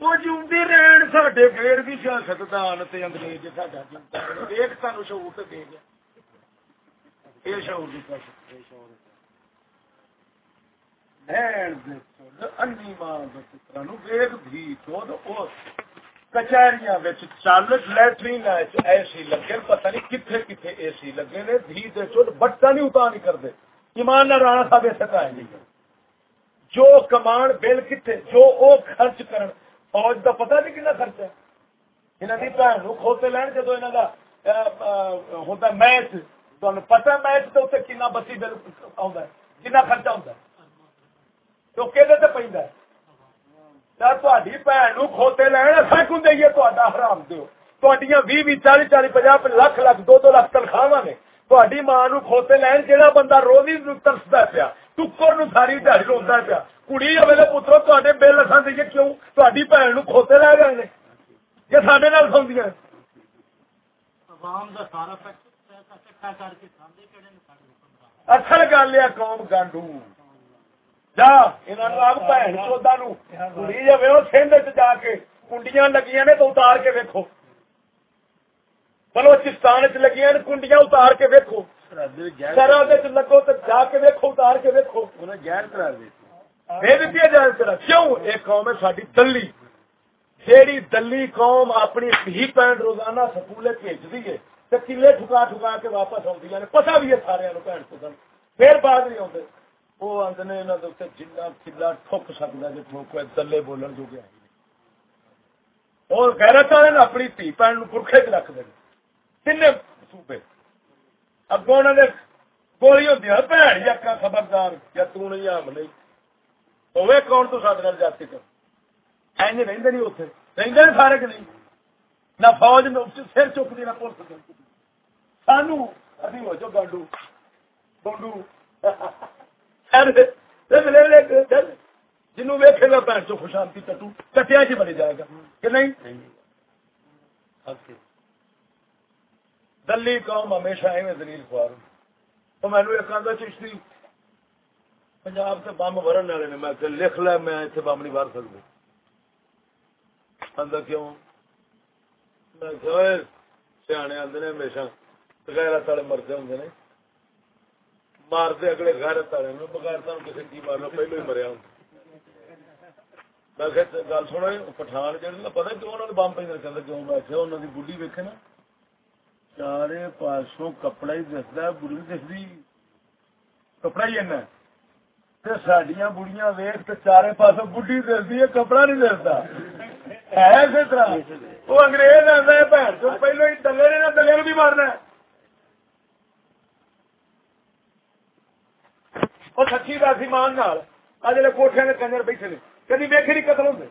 وہ جی رہن سڈے پھر بھی انگریز ایک سان شعور تو دے گیا یہ شعور کی کچہری چل لٹرین اے سی لگے پتا نہیں کتنے کتنے اے سی لگے نے دھی بٹا نہیں اتار نہیں کرتے ایمان نہ رانا صاحب اسے نہیں جو کمان بل کتنے جو او خرچ کرن، فوج کا پتا نہیں کنا خرچہ انہوں کی بھن کھوتے لین جدو انہوں کا ہوتا میچ۔ تمہیں پتا میچ تو اتنے کنا بسی بل آ کنا خرچہ ہوتا ہے۔ تو کہ پہ بھن کھوتے لین سکوں دئیے؟ تا حرام دو بھی بھی چالی چالی پناہ لکھ لکھ، دو دو لکھ تنخواہ نے۔ تاری ماں نو کھوتے لین جہاں بندہ روزی ترستا پیا۔ ٹکر نو ساری دہڑی روتا پیا کڑی ویلے پترو تے بل اصا دئیے کیوں تاری بھن نو کھوتے لے گئے نے یہ سڈے نال سوندیاں اصل گل ہے قوم گانڈو جا بھن چودا نو کڑی جائے جا کے کنڈیاں لگیاں نے تو اتار کے ویکو بلوچستان چ لگی کنڈیاں اتار کے ویکو سر لگو تو جا کے ویکو اتار کے ویکو جہر کرا دیا کیوں یہ قوم ہے ساری دلی جیڑی دلی قوم اپنی پین روزانہ بھیجتی ہے تو کلے ٹھکا ٹھکا کے واپس آدی نے پتا بھی ہے سارے بھن پھر بعد نہیں آتے وہ آدھے یہاں جنا کلا ٹھک سکتا جی ٹھوک دلے بولن جو گیا اور غیرت والے اپنی دھی بھن پورکھے چ رکھ دیں تین صوبے اگوں انہوں گولی ہوتی ہے۔ بھن یا خبردار یا تو نہیں آم نہیں۔ ہوئے کون تو سارے جاتی کر۔ این رہتے نہیں سارے کہ نہیں؟ نہ فوج میں سر نہ پولیس سانو، ابھی ہو جو گانڈو۔ گا چو خوشانتی کٹو کٹیا چ بنی جائے گا۔ کہ نہیں۔ دلی قوم ہمیشہ ایویں دلیل خوار تو مینو ایک آدھا چشتی، پنجاب سے بمب برن والے نے میں لکھ لیا میں اتنے بمب نہیں بار سکتا۔ آدھا کیوں؟ میں سیانے آدھے ہمیشہ غیرت والے مرتے ہوں نے۔ مارتے اگلے غیرت والے بغیر تمہیں کسی کی مارنا، پہلو ہی مریا ہوں میں گل سونا پٹھان جہاں پتا کیوں انہوں نے بمب پہ رکھا کیوں؟ میں انہوں نے بڑھی ویکے نا۔ چارے پاسوں کپڑا ہی دستا بری دستی کپڑا ہی ایسا سڈیا بڑیاں ویخ تو چارے پاسوں بڑھی دستی ہے کپڑا نہیں دستا اسی طرح وہ انگریز آتا ہے بھن تو پہلو ہی دلے نے دلے بھی مارنا وہ سچی دس مان اجلے کوٹیا کے کنجر بیٹھے نے کدی ویکے نہیں قتل ہوتے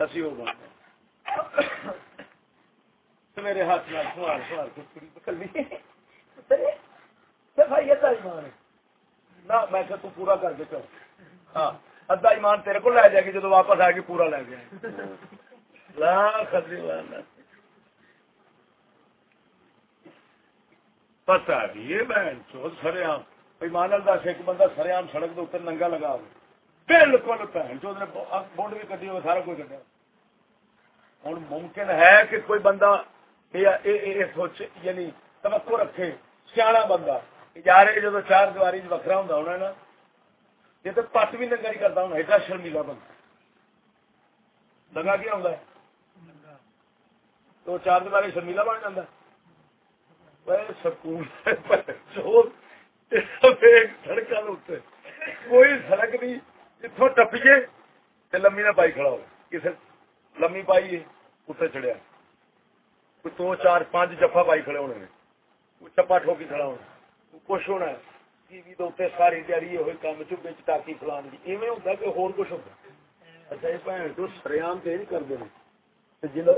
سچی ہو بات میرے ہاتھ میں سوال سوال نہ میں تو پورا کر دے ہاں ادھا ایمان تیرے کو لے جائے گی جب واپس آئے گی پورا لے جائے یہ بہن سرے آم ایمان دس ایک بندہ سرے آم سڑک کے اتر ننگا لگا بالکل بہن چوت نے بونڈ بھی کٹی سارا کچھ کٹیا ہوں ممکن ہے کہ کوئی بندہ سوچے یعنی توقع رکھے، سیاح بندہ۔ یار جب چار دیواری وکرا ہوں ہونا نا یہ تو پٹ بھی ننگا نہیں کرتا ہوں ایڈا شرمیلا بندہ۔ لگا کیا ہوں تو چار دیواری شرمیلا بن جاتا سکون سڑک کوئی سڑک نہیں اتوں ٹپیے لمبی نہ پائی کھڑا ہو کسی لمی پائی اتنے چڑیا دو، چار، پانچ جفا پائی کھڑے ہونے چپا ٹھوکی کھڑا ہونا کچھ ہونا ٹی وی اتنے ساری تیاری ہوئی کام چوبے چاکی فلان کی ایویں ہوتا کہ ہور کچھ ہوتا اچھا یہ تو سریام تو نہیں کرتے ہیں جلو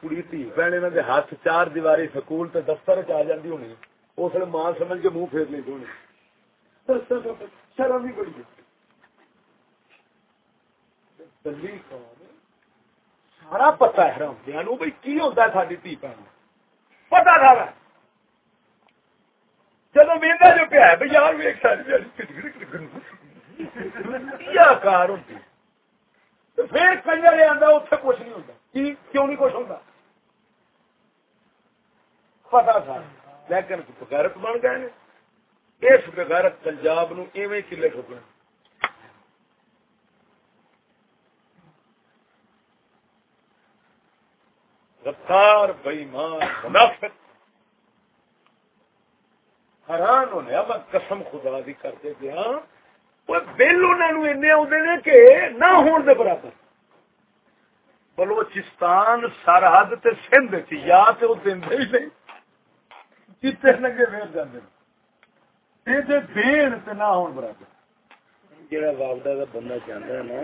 کڑی تھی بہن ہاتھ چار دیواری سکول تے دفتر چ آ ہونی، اس ماں سمجھ کے منہ پھیر لی ہونی۔ شرم بھی بڑی سارا پتا ہے رمدیا نو بھائی کی ہوتا ہے ساری دھی بہن؟ پتا سارا چلو میرا جو پیا بھائی یار ایک ساری ریا کار ہوتی پھر کنجر آتا اتنے کچھ نہیں ہوتا۔ کیوں نہیں کچھ ہوتا؟ پتا تھا۔ لیکن بغیرت بن گئے اس بغیرت پنجاب نو ایویں کلے ٹھکنا رفتار بئیمان منافق. حیران ہونے اب قسم خدا دی کرتے گیا ہاں؟ بل انہوں آدھے نے کہ نہ ہون دے برابر۔ بلوچستان سرحد تے سندھ چ یا تے وہ دے ہی نہیں۔ کتے لگے ویل جاندے یہ تے دین تے نہ ہون برابر۔ جڑا واپڈا دا بندہ چاہندا ہے نا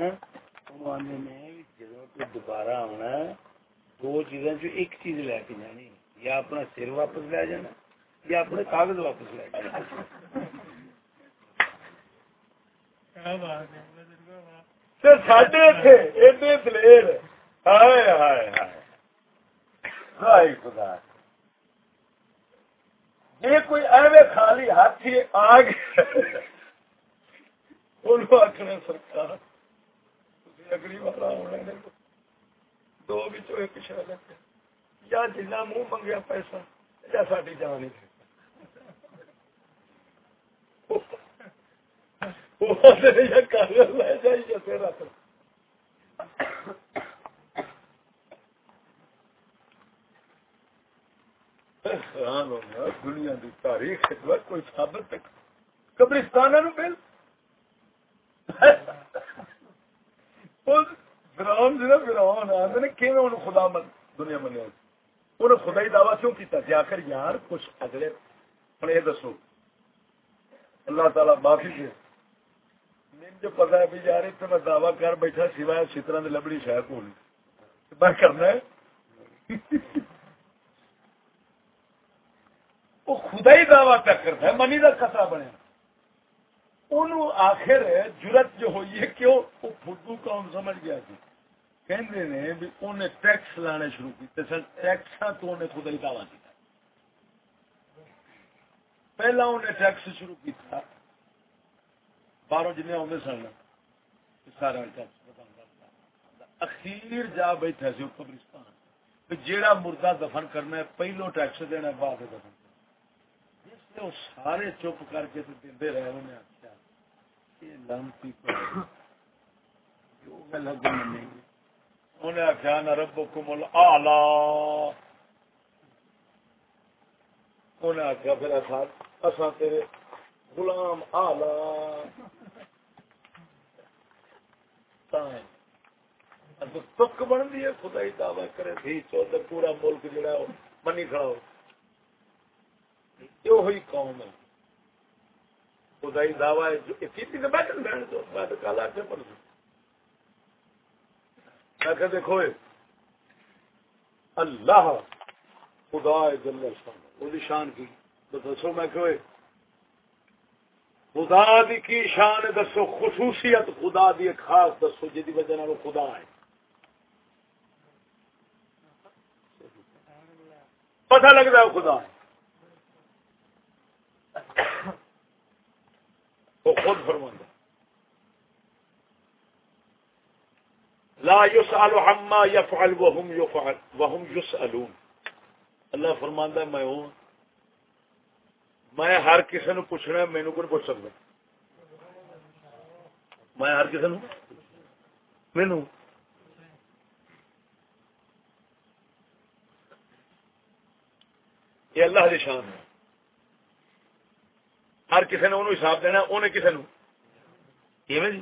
وہ نے جدوں تو دوبارہ آنا دو چیزاں چ ایک چیز لے کے جانی یا اپنا سر واپس لے جانا یا اپنے کاغذ واپس لے جانا۔ دلیر۔ ہائے ہائے ہائے۔ خدا۔ یہ کوئی ایوے خالی ہاتھی آ گیا آخر سرکار اگلی بار آنا دو بچوں ایک شہر یا جنا منہ منگیا پیسہ، یا ساری جان دنیا کی تاریخ کوئی سابت قبرستان بل فرعون جی فرعون آتے نے کہ انہوں خدا من دنیا منیا انہوں خدا ہی دعویٰ کیوں کیتا؟ جی آخر یار، کچھ اگلے ہوں یہ دسو۔ اللہ تعالی معافی دے۔ مجھے جو پتا ہے بھی یار اتنے میں دعویٰ کر بیٹھا، سوائے چترا کی لبڑی شاید کو میں کرنا ہے۔ وہ خدا ہی دعویٰ کیا کرتا ہے، منی کا خطرہ بنے آخر جرت جو ہوئی ہے، کیوں؟ وہ فدو قوم سمجھ گیا سی کہندے نے بھی انہیں ٹیکس لانے شروع کیتے سن ٹیکس تو انہیں خدا ہی دعویٰ کیا پہلا انہیں ٹیکس شروع کیا باہر جن آدھے سن سارا ٹیکس اخیر جا بیٹھا سی قبرستان جیڑا مردہ دفن کرنا ہے پہلو ٹیکس دینا بعد دفن کرنا سارے چپ کر کے دے رہے انہیں آخیا یہ لانتی جو گل اگے منیں گے انہیں آخیا نا رب کمل آلہ انہیں آخیا پھر اصا تیرے غلام آلہ تک بنتی ہے خدا ہی دعوی کرے تھی چودہ پورا ملک جڑا منی کھڑا ہو یہ ہوئی قوم ہے. خدا ہی دعوی کی بیٹھ بہن تو میں تو کل آ کے پڑھ میں کہ دیکھو اللہ خدا جل وہ شان کی تو دسو میں کہ خدا دی کی شان دسو خصوصیت خدا دی خاص دسو جی وجہ وہ خدا ہے۔ پتہ لگتا ہے خدا ہے۔ وہ خود فرماندہ لا يسأل عما يفعل وهم يفعل وهم يسألون. اللہ فرماندا ہے، میں ہوں۔ میں ہر کسی نو پوچھنا مینو کو پوچھ سکتا میں ہر کسی نو مینو یہ اللہ کی شان ہے۔ ہر کسی نے انہوں حساب دینا انہیں کسی نو جی؟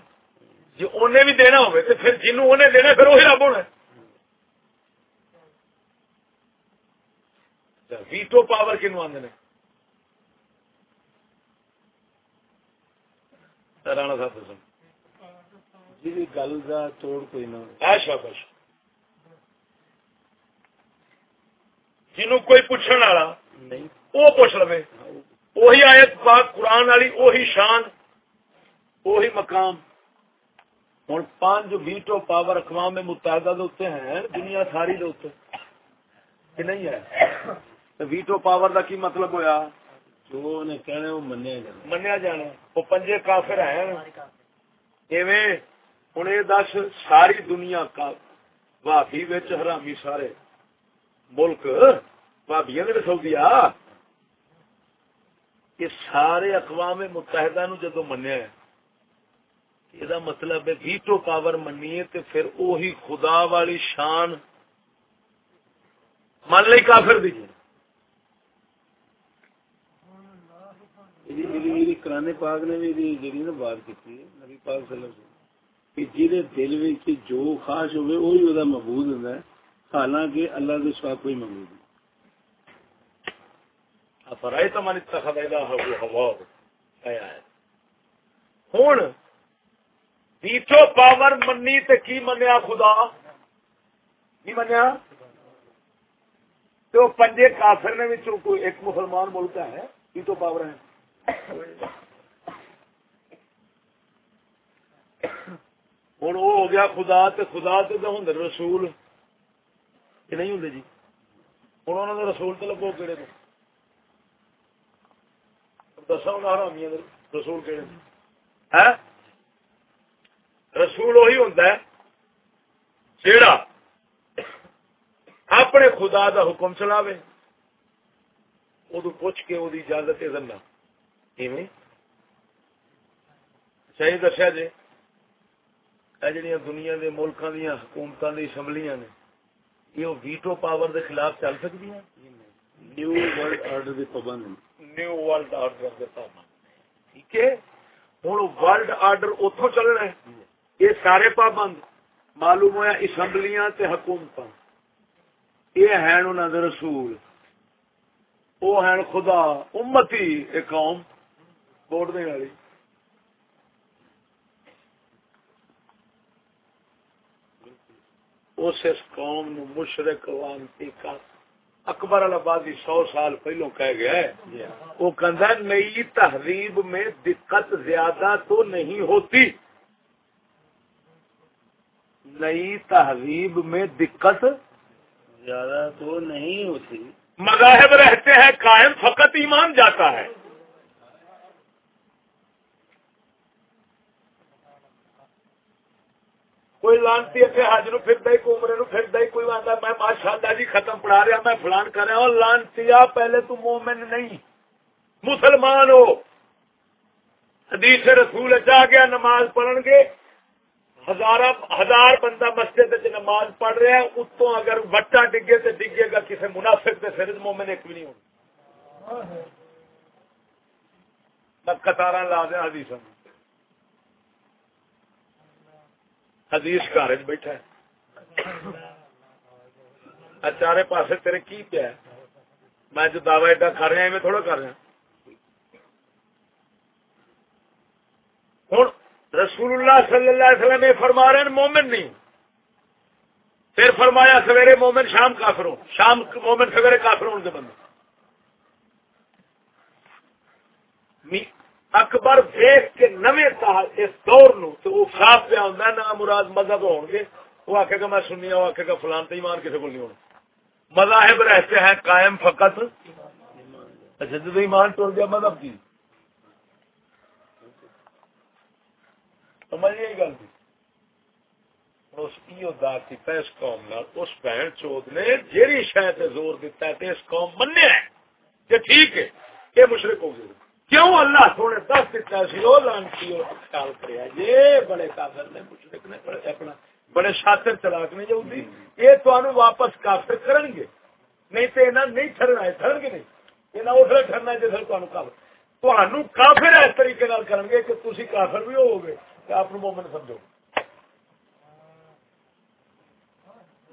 جی انہیں بھی دینا ہوئے تو پھر جنوں انہیں دینا پھر وہی رب ہونا ویٹو پاور کنو آدھے رانا صاحب جی گل کا توڑ کوئی نہ جنوں کوئی پوچھنے والا نہیں وہ پوچھ لو وہی آیت پاک قرآن والی وہی شان وہی مقام ہوں پانچ ویٹو پاور اقوام متحدہ دے ہیں دنیا ساری دے کہ نہیں ہے؟ ویٹو پاور دا کی مطلب ہویا؟ جو نے کہنے وہ منیا جانا۔ منیا جانا۔ وہ پنجے کافر ہیں۔ ہوں یہ دس ساری دنیا کا بھابی حرامی سارے ملک بھابیا نے سعودیا یہ سارے اقوام متحدہ نو جدو منیا یہ مطلب ہے ویٹو پاور منیے تو پھر اوہی خدا والی شان من لی کافر دی کرانے پاک نے بھی بات کی نبی پاک صلی اللہ علیہ وسلم دل جو حالانکہ اللہ سوا کوئی نہیں اتخذ الہ ہوا آیا ہے ہن ویٹو پاور منی تے کی منیا خدا؟ کی منیا؟ تو پنجے کافر نے وچوں کوئی ایک مسلمان ملک ہے ویٹو پاور ہے۔ ہوں وہ ہو گیا خدا تے خدا تے ہوں رسول۔ یہ نہیں ہوں جی؟ ہوں انہوں نے رسول تو لگو کہڑے دسا رسول کہڑے ہاں؟ رسول وہی ہوں جیڑا اپنے خدا دا حکم چلاوے ادو پوچھ کے وہ اجازت دن صحیح دسیا جی۔ جہاں دنیا کے ملکوں دیا حکومت کی اسمبلیاں نے یہ ویٹو پاور دے خلاف چل سکتی ہیں نیو ورلڈ آرڈر کی پابند نیو ورلڈ آرڈر پابند ٹھیک ہے؟ ہوں ورلڈ آرڈر اتو چلنا ہے۔ یہ سارے پابند معلوم ہوا اسمبلیاں تے حکومت یہ ہیں انہوں نے رسول۔ وہ ہیں خدا امتی ایک قوم ووٹ دے والی۔ اس قوم نو مشرق وانتی کا اکبر البادی سو سال پہلو کہہ گیا ہے۔ وہ کہہ نئی تہذیب میں دقت زیادہ تو نہیں ہوتی۔ نئی تہذیب میں دقت زیادہ تو نہیں ہوتی۔ مذاہب رہتے ہیں قائم فقط ایمان جاتا ہے۔ کوئی لانتی اتنے حج نو پھرتا ہی کومرے نو پھرتا ہی کوئی آتا میں ماشاء اللہ جی ختم پڑھا رہا میں فلان کر رہا ہوں لانتی پہلے تو مومن نہیں۔ مسلمان ہو۔ حدیث رسول جا گیا نماز پڑھن گے ہزار ہزار بندہ مسجد نماز پڑھ رہا ہے، اتوں اگر وٹا ڈگے تو ڈگے گا کسی منافق کے سر مومن ایک بھی نہیں ہونا۔ قطار لا دیا حدیث حدیث گھر بیٹھا ہے۔ چارے پاسے تیرے کی پیا میں جو دعوی ایڈا کر رہا میں تھوڑا کر رہا۔ ہوں رسول اللہ صلی اللہ علیہ وسلم یہ فرما رہے ہیں، مومن نہیں۔ پھر فرمایا، سویرے مومن شام کافر ہو شام مومن سویرے کافر ہونے کے بندے۔ اکبر دیکھ کے نویں اس دور نو تو وہ صاف پہ آتا نہ مراد مذہب ہو گے۔ وہ آخے گا، میں سنیا، وہ آخے گا، فلان تو ایمان کسی کو نہیں ہونا۔ مذاہب رہتے ہیں قائم فقط۔ اچھا جب ایمان ٹوٹ گیا مذہب کی۔ سمجھ گل اس اس قوم اس بہن چوت نے جیڑی شاید زور دیتا ہے اس قوم منیا ہے۔ کہ ٹھیک ہے یہ مشرق ہو گئے۔ کیوں اللہ سونے دس دیتا سی وہ لانتی خیال کریا یہ بڑے کافر نے مشرق نے، بڑے اپنا، بڑے شاطر چلاک نے جو یہ تو واپس کافر کرن گے۔ نہیں تو یہاں نہیں ٹرنا ہے ٹرن گے نہیں۔ یہ اس لیے ٹرنا ہے جس کافر تمہوں کافر اس طریقے کرن گے کہ تھی کافر بھی ہو گے کہ آپ مومن سمجھو۔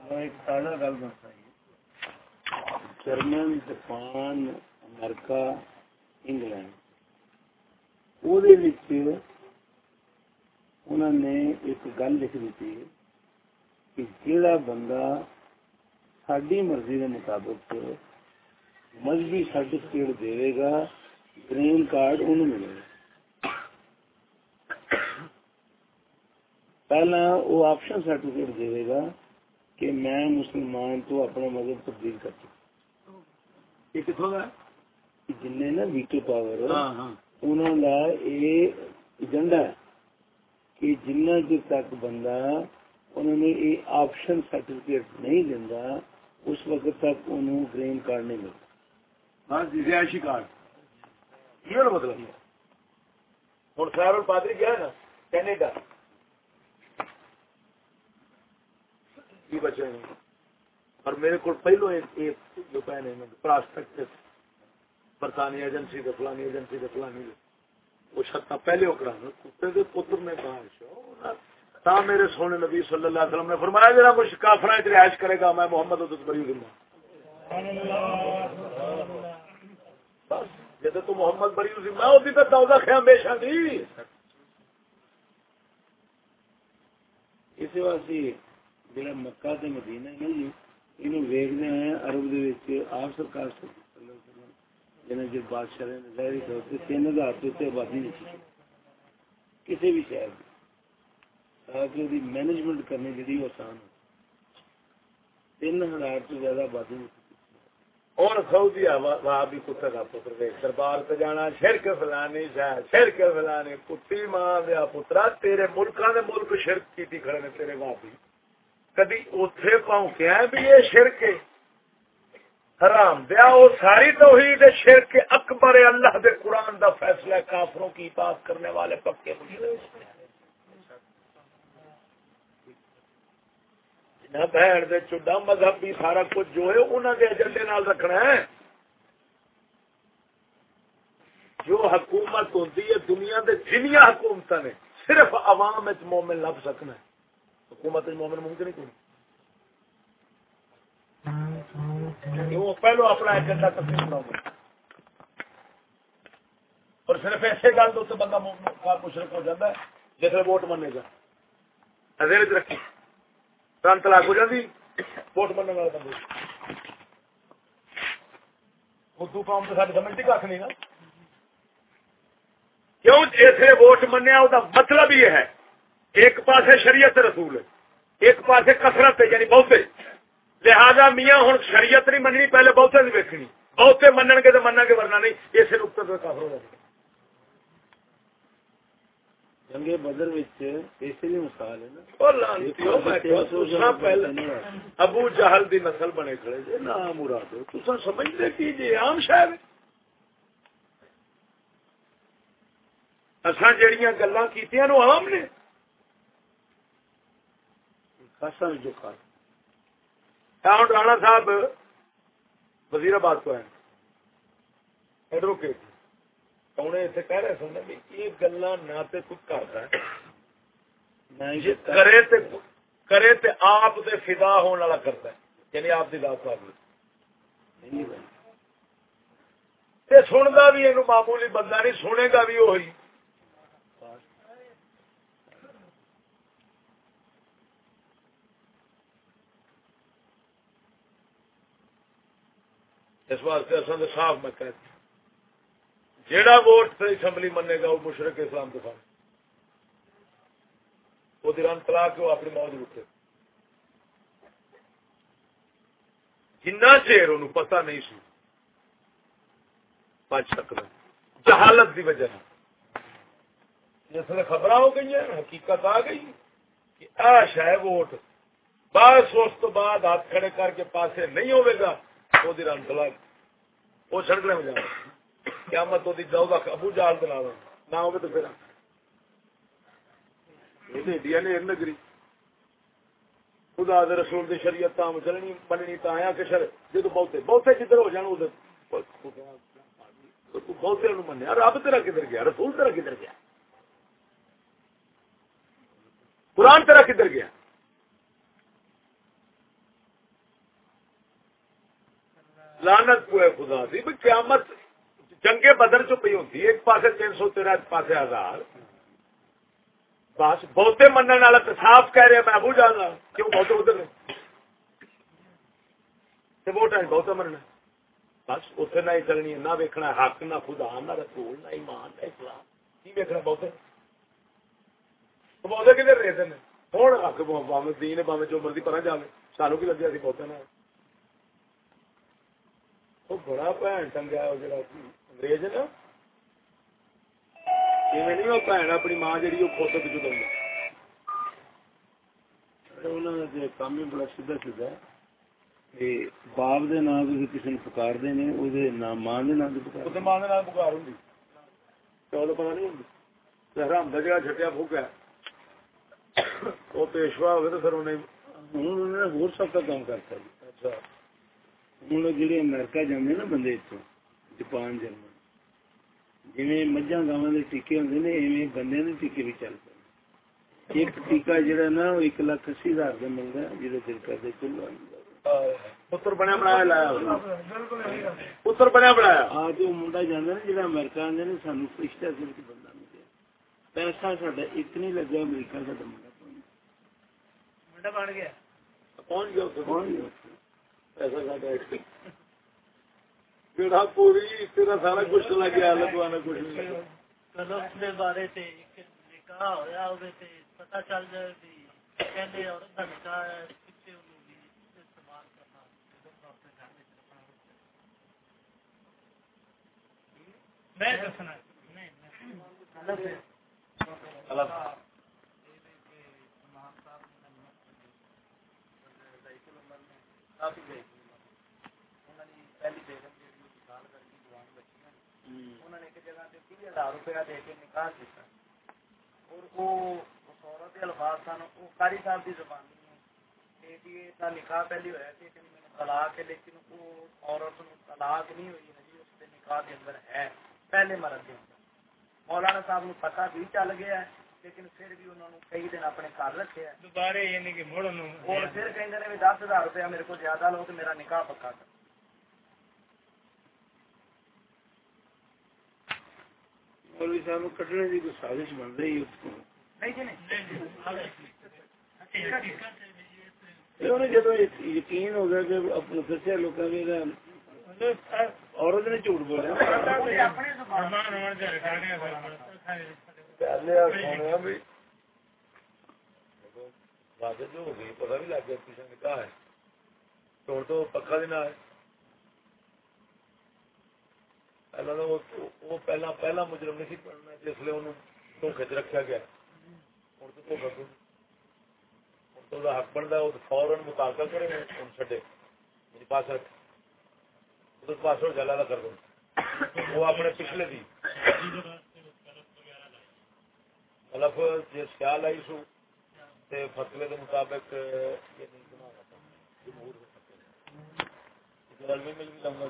ایک تازہ گل بتائیے جرمن جاپان امریکہ، انگلینڈ۔ انہوں نے ایک گل لکھ دیتی کہ جیڑا بندہ ساری مرضی کے مطابق مذہبی سرٹیفکیٹ دے گا، گرین کارڈ ان ملے گا۔ پہلا وہ آپشن سرٹیفکیٹ دے گا کہ میں مسلمان تو اپنا مذہب تبدیل کر چکا جن نا ویٹو پاور۔ انہوں کا یہ ایجنڈا ہے کہ جنہ چر تک بندہ انہوں نے یہ آپشن سرٹیفکیٹ نہیں دینا اس وقت تک انہوں گرین کارڈ نہیں ملتا۔ ہاں جی رہائشی کارڈ یہ مطلب ہوں خیر پادری گیا نا کینیڈا۔ کی بچے اور میرے کو پہلو ایک جو پہنے پراسپیکٹ برطانیہ ایجنسی کا فلانی ایجنسی کا فلانی وہ چھتا پہلے اکڑا۔ کتے کے پتر نے کہا میرے سونے نبی صلی اللہ علیہ وسلم نے فرمایا جا کچھ کافر رہائش کرے گا، میں محمد ادت بری دوں جب تو محمد بری ذمہ ہوتی تو دعوت خیام ہمیشہ دی۔ اس واسطے جڑا مکہ تے مدینہ ہے جی انہوں ویکھنے ہیں عرب دے وچ آپ سرکار صلی اللہ علیہ وسلم جنہیں جو بادشاہ نے ظاہری طور سے تین ہزار تو تے آبادی نہیں کسی بھی شہر میں تاکہ وہ مینجمنٹ کرنی جڑی آسان ہو تین ہزار تو زیادہ آبادی نہیں اور سعودی وہاں بھی کتے کا پتر دربار سے جانا شرک فلانی شاید شرک فلانی کتی ماں دیا پترا تیرے ملکاں دے ملک شرک کی کھڑے نے تیرے وہاں کدی اتے پہنچیا بھی یہ شرک حرام، دیا وہ ساری توحید شرک اکبر اللہ دے قرآن دا فیصلہ کافروں کی بات کرنے والے پکے بہن دے چڈا مذہب بھی سارا کچھ جو ہے انہوں دے ایجنڈے نال رکھنا ہے۔ جو حکومت ہوتی ہے، دنیا دے جنیا حکومت نے صرف عوام مومن لب سکنا ہے۔ حکومت مومن ممکن نہیں؟ پہلو اپنا ایجنڈا تقسیم اور صرف ایسے گل تو بندہ مشرق ہو جاتا ہے جس ووٹ مننے گا۔ رکھی ترنت لاگ ہو جاتی ووٹ مننے والا بندے۔ اردو قوم تو ساری سمجھتی کھ نہیں نا۔ کیوں؟ جیسے ووٹ منیا مطلب یہ ہے ایک پاس شریعت رسول ہے ایک پاس کسرت ہے یعنی بہتے۔ لہذا میاں ہوں شریعت نہیں مننی پہلے بہتے نہیں ویکنی بہتے من گے تو من کے ورنہ نہیں۔ اسے نقطے پہ کافر ہو جائے جنگے بدر مثال ہے ابو جہل دی نسل بنے کھڑے جی نام مراد تصا سمجھتے کی جی؟ عام شہر اصا جہیا گلا کی عام نے۔ رانا صاحب وزیر آباد کو ہیں۔ ایڈوکیٹ انہیں اتنے کہہ رہے سن بھی یہ گلا نہ تے کچھ کرتا ہے۔ کرے تے کرے تے آپ تے فدا ہونے والا کرتا ہے۔ یعنی آپ کی ذات صاحب سنتا بھی معمولی بندہ نہیں سنے گا بھی وہی۔ اس واسطے اصل صاف میں کہتے جیڑا ووٹ اسمبلی منے گا، وہ مشرق اسلام کے سامنے۔ وہ دوران تلا کے وہ اپنی موت اٹھے جنا چیر ان پتا نہیں سی، بچ سکتا جہالت کی وجہ جس نے خبر ہو گئی ہیں، حقیقت آ گئی کہ ایش ہے ووٹ۔ بس اس بعد ہاتھ کھڑے کر کے پاسے نہیں ہوئے گا۔ وہ رن وہ سڑکنے میں جانا وہ ابو جال نہ تو پھر انڈیا نے نگری خدا رسول دی شریعت چلنی بننی تا آیا کہ شر جدو بہتے بہتے جدھر ہو جان ادھر بہتے منیا رب تیرا کدھر گیا رسول تیرا کدھر گیا قرآن تیرا کدھر گیا لانت کو ہے خدا دی بھی قیامت جنگے بدر جو پی ہوتی ایک پاسے تین سو تیرہ، ایک پاسے ہزار۔ بس بہتے من والا تو صاف کہہ رہے میں ابو جانا ہاں، کیوں بہت ادھر نے ووٹ ہے بہت مرنا بس اتنے نہ ہی چلنی نہ ویکنا حق نہ خدا، نہ رسول، نہ ایمان، نہ اسلام کی ویکنا بہتے؟ بہتے کدھر رہتے ہیں؟ ہوں حق باوے دین باوے جو مرضی پر جائے سانو کی لگیا سی بہتے نہ بڑا بھن ٹنگا انگریز نا نہیں وہ بھن اپنی ماں جی وہ خود چ کام ہی بڑا سیدھا سیدھا باپ دے نام کسی نے پکارتے نے ماں دے نام پکار ماں دے نام پکار نہیں ہوں حرام کا جگہ چھٹیا پھوکا وہ پیشوا ہوگا تو پھر انہیں ہوں ہو سب کا کام کرتا اچھا ہوں جی امریکہ جانے نا بندے اتوں جاپان جرمن جی مجھا گاواں کے ٹیکے ہوں نے ایویں بندے کے ٹیکے بھی چل پے ایک ٹیکا جہاں نا وہ ایک لاکھ اسی ہزار کا ملتا ہے جی دل کرتے چلو پتر بنیا بنایا لایا پتر بنیا بنایا ہاں جو منڈا جانا نا جہاں امریکہ آدھے نے سانو رشتہ صرف بندہ ملے پیسہ ایک نہیں لگا امریکہ کا منڈا بن گیا پہنچ گیا پہنچ گیا پیسہ پیڑا پوری تیرا سارا کچھ لگ گیا لگوانا کچھ نہیں۔ بارے پتا چل جائے میں انہوں تیس ہزار روپیہ دے کے نکاح کیا اور وہ عورت الفاظ سن وہ کاری صاحب کی زبانی نکاح پہلی ہوا کہ طلاق ہے لیکن وہ عورت طلاق نہیں ہوئی ہے اس کے نکاح کے اندر ہے۔ پہلے مرد کے اندر۔ مولانا صاحب نو پتا بھی چل گیا ہے لیکن پھر بھی انہوں نے کئی دن اپنے گھر رکھے دوبارہ یعنی کہ مڑ اور پھر کہ دس ہزار روپیہ میرے کو زیادہ لو تو میرا نکاح پکا کر۔ مولوی صاحب کٹنے کی کوئی سازش بن رہی جب یقین ہو گیا کہ اپنے دسیا لوگ عورت نے جھوٹ بولے پتا بھی۔ لگ گیا کسی نے کہا ہے۔ تو پکا دینا ہے۔ پہلا پہلا مجرم نہیں پڑھنا، جس لیے دھوکھے چ رکھا گیا۔ ہوں تو دھوکھا ہوں تو حق بنتا وہ فورن مطالبہ کرے، ہوں چڈے میری پاس پاسورڈ جلا کر دوں وہ اپنے پچھلے دی۔ مطلب جی سیال آئی سو فصلے کے مطابق یہ نہیں بنا مل بھی جاؤں گا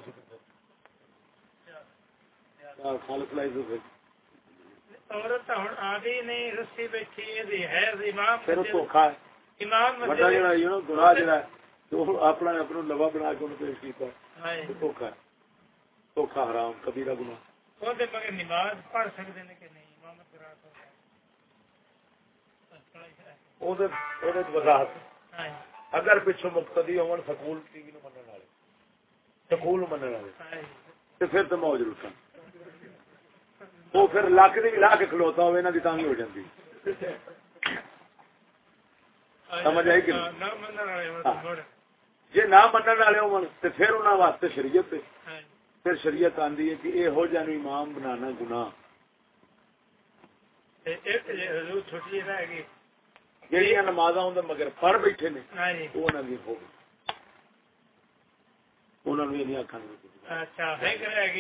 عورت ہوں آدھی نہیں رسی بیٹھی ہے اپنا اپنا لوا بنا کے پیش کیا دھوکھا حرام کبھی کا گنا نماز پڑھ سکتے ہیں کہ نہیں؟ وضاحت۔ اگر پچھو مقتدی ہو سکول ٹی وی نو من والے۔ سکول من والے۔ پھر تو موج لٹن وہ پھر لک بھی لا کے کھلوتا ہو یہاں کی تانگ ہو جاتی سمجھ آئی کہ جی نہ من والے ہو پھر انہوں واسطے شریعت پھر شریعت آدھی ہے کہ یہ جان امام بنانا گنا جہاں نماز مگر پڑھ بیٹھے نے وہ ہو گئی۔ اچھا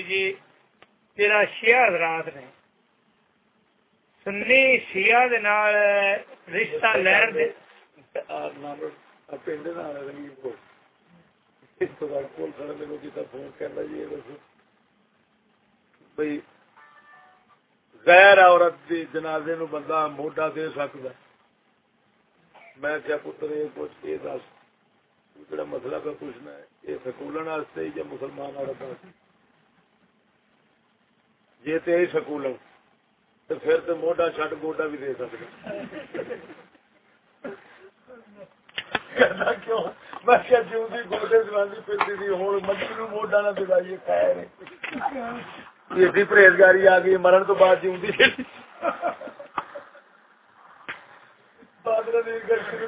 جی؟ تیرا شیعہ حضرات نے۔ سنی شیعہ دے نال رشتہ لین دے۔ پنڈ غیر عورت دی جنازے نو بندہ موڈا دے سکتا میں کیا پتر، یہ کچھ یہ دس۔ جڑا مسئلہ پہ پوچھنا ہے، یہ سکولن واسطے یا مسلمان عورت واسطے؟ جی تو سکول تو پھر تو موڈا چڈ گوڈا بھی دے سکتا پرہیزگاری آ گئی مرن تو بعد جی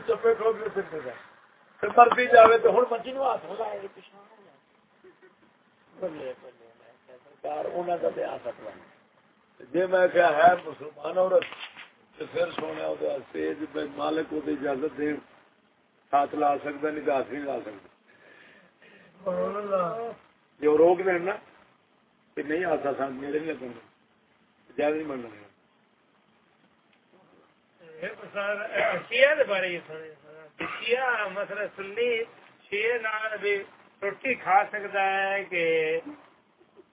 چپے کھو کے مرتی جائے تو ہوں منجی نو ہاتھ بلائے جی میں کیا ہے مسلمان عورت پھر سونے مالک وہ اجازت دین ہاتھ لا سکتا نہیں تو ہاتھ نہیں لا سکتا۔ جو روک دین نا کہ نہیں آتا سان میرے نہیں لگنا زیادہ نہیں مننا روٹی کھا سکتا ہے کہ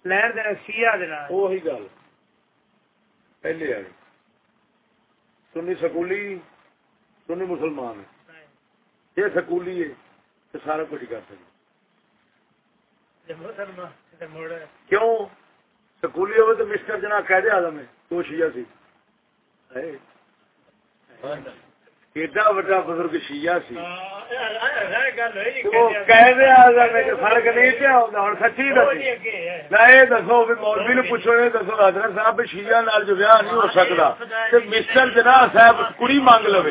لہر دینا شیعہ وہی گل پہلے آئی سنی سکولی سنی مسلمان ہے یہ سکولی ہے تو سارا کچھ کر سکتے کیوں سکولی ہوئے تو مسٹر جنا کہہ دیا آدم ہے تو شیعہ سی ایڈا وڈا بزرگ شیعہ سی۔ فرق نہیں پیا ہوں سچی دسو مولوی نے پوچھو دسو حضرت صاحب شیعہ نال جو ویاہ نہیں ہو سکتا مسٹر جنا صاحب کڑی مانگ لو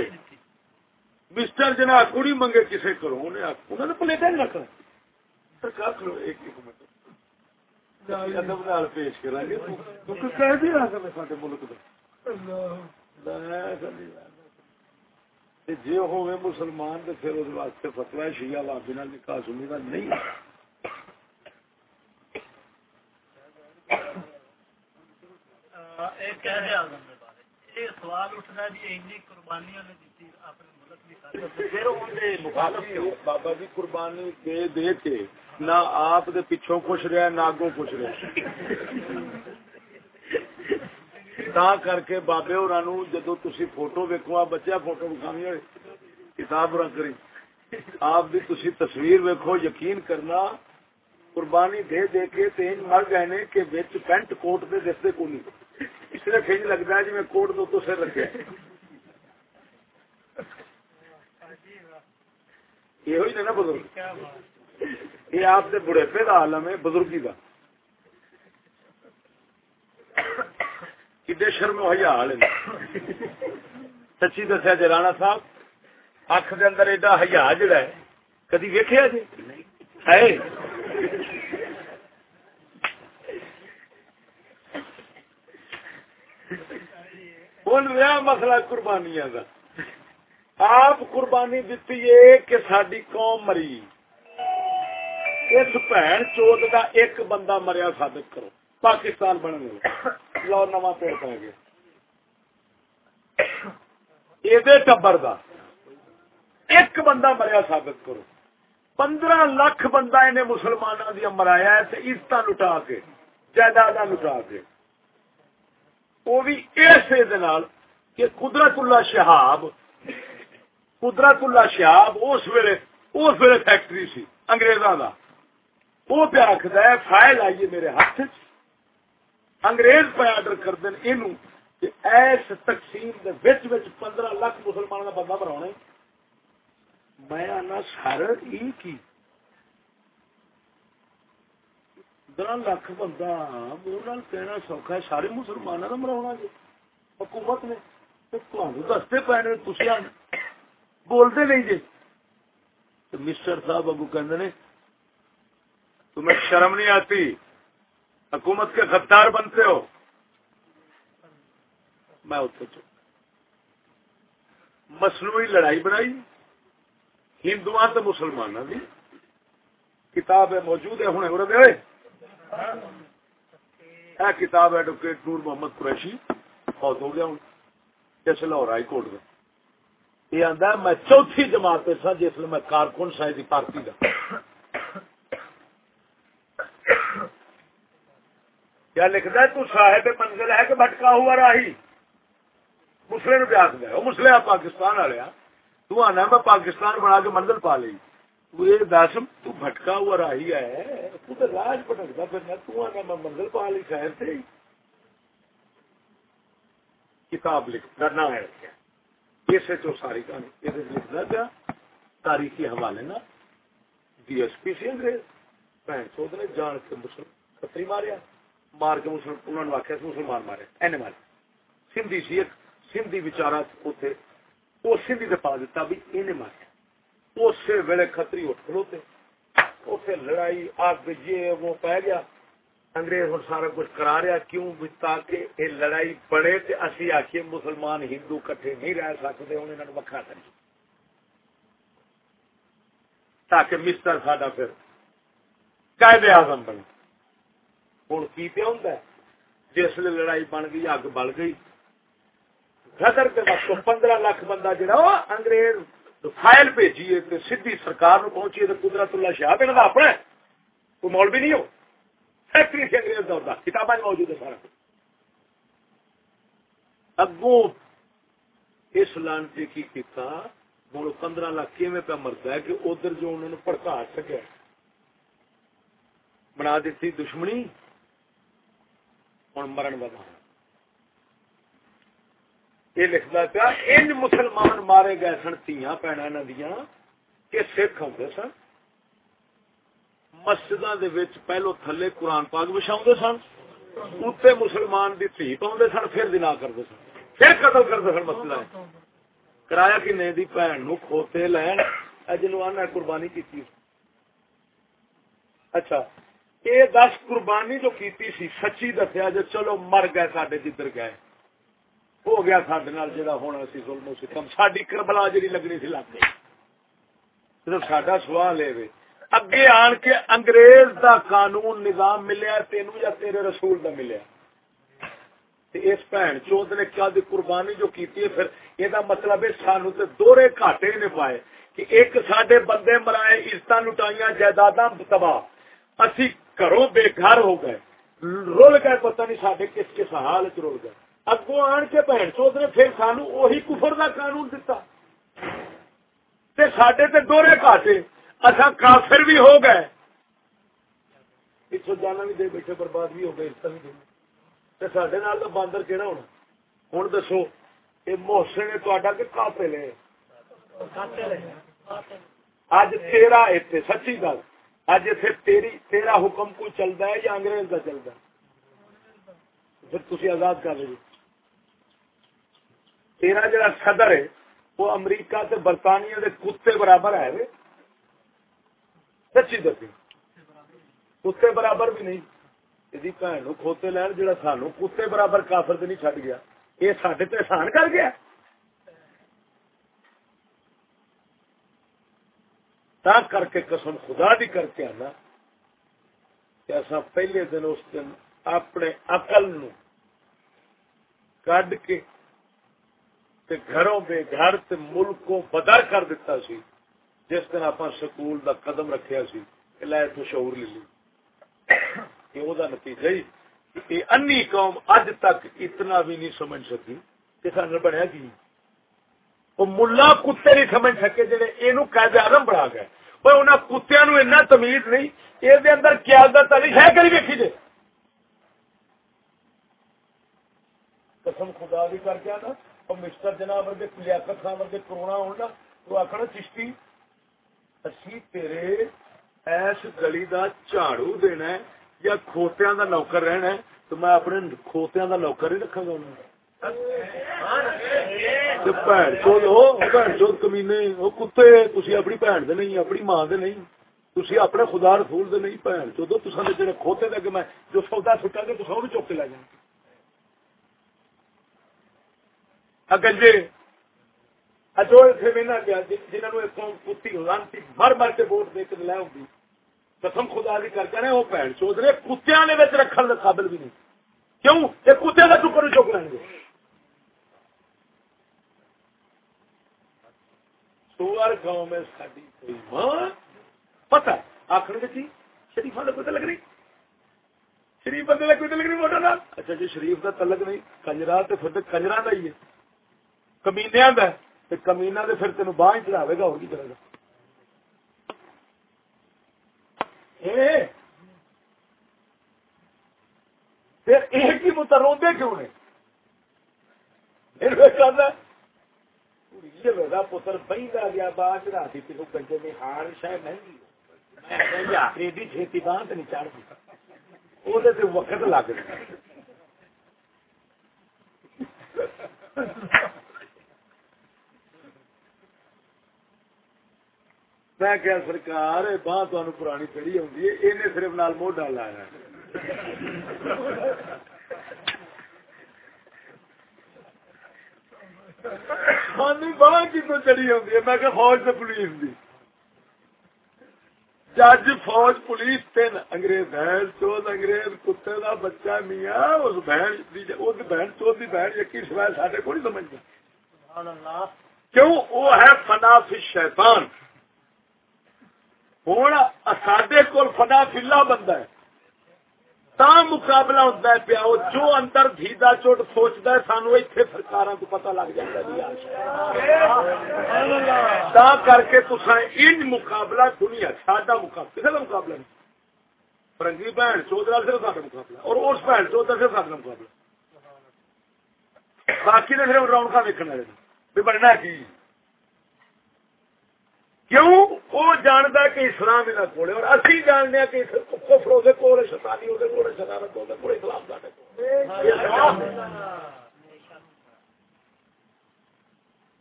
مسٹر جنا کڑی منگے کسے کرو انہوں نے پلیٹا نہیں رکھنا سرکار کرو ایک ایک منٹ۔ ادب نال پیش کرا گے۔ سارے ملک جی ہوئے مسلمان تو پھر اس واسطے فتوا شیعہ بابے نال نکاح سنی کا نہیں۔ سوال اٹھنا جی قربانیاں نے اپنے بابا جی قربانی دے دے کے نہ آپ دے پچھوں خوش رہا نہ اگوں خوش رہا تا کر کے بابے اور جدو تھی فوٹو ویکو آپ بچہ فوٹو وکھانی ہوئے کتاب رکھ کری آپ بھی تھی تصویر ویکو یقین کرنا قربانی دے دے کے تین مر گئے نے کہ پینٹ کوٹ دے دستے کو نہیں اس لیے کھینچ لگتا ہے جی میں کوٹ دو تو سر رکھے یہ ہوئی نا بزرگ یہ آپ سے بڑھےپے کا عالم ہے بزرگی کا کتنے شرم ہوئی حال سچی دسیا جی رانا صاحب اکھ دے اندر ایڈا ہیا جڑا ہے کدی ویکیا جی ہے ہوں مسئلہ قربانیاں کا آپ قربانی دیتی ہے کہ ساری قوم مری اس بھن چوت کا ایک بندہ مریا ثابت کرو پاکستان بن گیا لو نواں پیڑ پہ گیا۔ یہ ٹبر کا ایک بندہ مریا ثابت کرو۔ پندرہ لاکھ بندہ انہیں مسلمانوں دیا مرایا عزت لٹا کے جائیداد لٹا کے۔ وہ بھی اسے کہ قدرت اللہ شہاب، قدرت اللہ شہاب اس ویلے اس ویلے فیکٹری سی، انگریزاں دا۔ وہ پہ آخد ہے، فائل آئیے میرے ہاتھ چ انگریز پہ آرڈر کر دین اینو کہ ایس تقسیم دے وچ وچ پندرہ لاکھ مسلمانوں کا بندہ بنا میں آنا سر ای کی۔ پندرہ لاکھ بندہ منہ کہنا سوکھا ہے، سارے مسلمانوں کا مرا جی۔ حکومت نے دستے پے تھی بولتے نہیں جی۔ مسٹر صاحب اگو کہ تمہیں شرم نہیں آتی۔ حکومت کے غدار بنتے ہو۔ میں اتنے چپ مصنوعی لڑائی بنائی۔ ہندو تو مسلمانوں کی کتاب ہے موجود ہے۔ ہوں ہوئے کتاب ایڈوکیٹ نور محمد قریشی۔ فوت ہو گیا ہوں۔ جیسے لاہور ہائی کورٹ میں یہ آتا میں چوتھی جماعت سا جس میں کارکن سا پارٹی کا کیا لکھتا ہے؟ تو صاحب منزل ہے کہ بھٹکا ہوا راہی۔ مسلے نے پیاس گیا مسلے آپ پاکستان والے تو آنا میں پاکستان بنا کے منزل پا لی۔ تو یہ دس تو بھٹکا ہوا راہی ہے۔ تو تو راج بھٹکتا پھر تو آنا میں منزل پا لی شہر سے۔ کتاب لکھنا نہ ہے۔ سے تو ساری کہانی یہ لکھنا کیا تاریخی حوالے نا۔ ڈی ایس پی سی انگریز بہن چود نے جان کے مسلم، کتری ماریا مار کے انہوں نے آخیا مسلمان مارے این مارے سندھی سی ایک سندھی بچارا اتنے وہ سندھی سے پا دیتا بھی ان ماریا اسی ویلے کتری اٹھ کھلوتے اتنے لڑائی آگ یہ وہ پہ گیا انگریز ہوں سارا کچھ کرا رہا کیوں تاکہ یہ لڑائی بڑے اسی آخیے مسلمان ہندو کٹھے نہیں رہ سکتے ہوں انہوں نے وکھرا کری تاکہ مسٹر ساڈا پھر قائد اعظم بنے ہوں کی پیا ہوں جس لڑائی بن گئی اگ بل گئی غدر کے وقت پندرہ لاکھ بندہ جہاں انگریز فائل بھیجیے سی سرکار نو پہنچیے قدرت اللہ شاہ بنا اپنا کوئی مول بھی نہیں ہو فیکٹری سے انگریز دور کا کتابیں موجود ہے سارا اگوں اس لانچے کی کتا ہوں پندرہ لاکھ کی پہ مرتا ہے کہ ادھر جو انہوں نے پڑکا سکے بنا دیتی دشمنی ہوں، مرن بنا یہ لکھتا پیا ان مسلمان مارے گئے سن تیاں پینا دیا کہ سکھ آتے سن۔ مسجد پہلو تھلے قرآن پاک بچھا سن اتنے مسلمان کی تھی پاؤں سن، پھر دنا کرتے سن۔ پھر قتل کرتے سن مسجد کرایا کہ نہیں دی بھن نو کھوتے لین۔ جنوان قربانی کی اچھا یہ دس قربانی جو کیتی سی، سچی دسیا جو چلو مر گئے سڈے جدھر گئے۔ ہو گیا سڈے جا ہونا سی، ظلم و ستم۔ ساری کربلا جی لگنی سی، لگ گئی۔ صرف ساڈا سوال ہے اگے آن کے انگریز دا قانون نظام ملیا تین یا تیرے رسول دا ملیا؟ اس بھن چوت نے کیا دی قربانی جو کیتی ہے؟ پھر یہ مطلب ہے سانو تے دورے گھاٹے نے پائے کہ ایک سڈے بندے مرائے عزت لٹائیاں جائیداد تباہ۔ اسی گھروں بے گھر ہو گئے رول گئے پتہ نہیں سڈے کس کس حال چ رول گئے اگو آن کے بھن چوت نے پھر سانو وہی کفر دا قانون دتا تے سڈے تے گھاٹے اصا کافر بھی ہو گئے پچھو جانا بھی دے بیٹھے برباد بھی ہو گئے سڈے نال تو باندر کہڑا ہونا ہوں دسو یہ محسن نے تا کہ کافے لے اج تیرا اتنے سچی گل اج اتنے تیری تیرا حکم کوئی چلتا ہے یا انگریز کا چلتا ہے؟ پھر تھی آزاد کر لیں تیرا جڑا صدر ہے، وہ امریکہ تے برطانیہ دے کتے برابر ہے سچی دسی۔ کتے برابر بھی نہیں۔ بھن کھوتے لین جا سانو کتے برابر کافر نہیں چڈ گیا۔ یہ سڈے تو احسان کر گیا۔ تا کر کے قسم خدا دی کر کے آنا کہ اصا پہلے دن اس دن اپنے اقل نو کڈ کے تے گھروں بے گھر تے ملکوں بدر کر دیتا سی، جس دن آپ سکول دا قدم رکھیا سی لائے تو شعور لے لی۔ یہ او دا نتیجہ ہی کہ انی قوم اج تک اتنا بھی نہیں سمجھ سکی کہ سن بنیا کی۔ وہ ملا کتے نہیں سمجھ سکے جی یہ قید آدم بڑھا گئے۔ پر انہوں کتیا نو ایسا تمیز نہیں۔ یہ اندر قیادت والی ہے کری ویکھی جی۔ قسم خدا بھی کر کے آنا، اور مسٹر جناب ورگے لیاقت خان ورگے کرونا ہونا تو آخر چشتی، اسی تیرے ایس گلی دا جھاڑو دینا ہے یا کھوتیا کا نوکر رہنا ہے، تو میں اپنے کھوتیا کا نوکر ہی رکھا گا انہوں نے کمینے کتے اپنی بھن دے نہیں اپنی ماں دے نہیں اپنے خدا رسول دے نہیں بھن چودو جڑے کھوتے دے میں جو سودا سٹا گے چوک کے لے جائیں گنجے جو گیا جنہوں نے کتی لانتی مر مر کے ووٹ دے کے لے ہوگی قسم خدا دی کر کے وہ بھن چوت نے کتیا نے رکھنے قابل بھی نہیں کیوں یہ کتے کا ٹکر چک لیں گے سوار گاؤں میں ساری کوئی ماں پتا آخر میں جی شریف کا کوئی تلک نہیں شریف بندے کا کوئی تلک نہیں موٹا نال اچھا جی شریف کا تلک نہیں کنجرا تو پھر کنجرا کا ہی ہے کمینیا کا کمینا تو پھر تین باہ چڑھاوے گا اور کی کرے گا پھر ایک ہی مت کیوں نے پتر بہتا گیا میں ہار شاید باندھ نہیں چڑھ وہ وقت لگ گیا میں کیا سرکار باہ تمہیں پرانی پڑی آئی ہے صرف نال موڈا لایا باہ کی تو چڑی ہے۔ میں کہ فوج سے پولیس دی۔ جج فوج پولیس تین انگریز بہن چوتھ انگریز کتے کا بچہ میاں اس بہن بہن چوتھ کی بہن یقین سوائے سارے کو نہیں سمجھتا کیوں؟ وہ ہے فنا فی شیطان۔ ہوں سڈے کو فنا فلا بندہ ہے۔ تا مقابلہ ہوتا ہے پیا جو اندر دھیدا چوٹ سوچتا ہے، سانو اتنے سرکار کو پتا لگ جاتا تا کر کے تصا ان مقابلہ، دنیا ساڈا مقابلہ کسی کا مقابلہ نہیں؟ فرنگی بھن چودہ صرف سارا مقابلہ، اور اس بھن چودہ صرف سارا مقابلہ۔ باقی نے صرف رونق ویکن والے بھی بننا کی؟ کیوں؟ وہ جانتا کہ اسلام یہاں کول اور اسی جانتے کہ کفر وہ کول شتانی وہ کول شرارت وہ کول اسلام سارے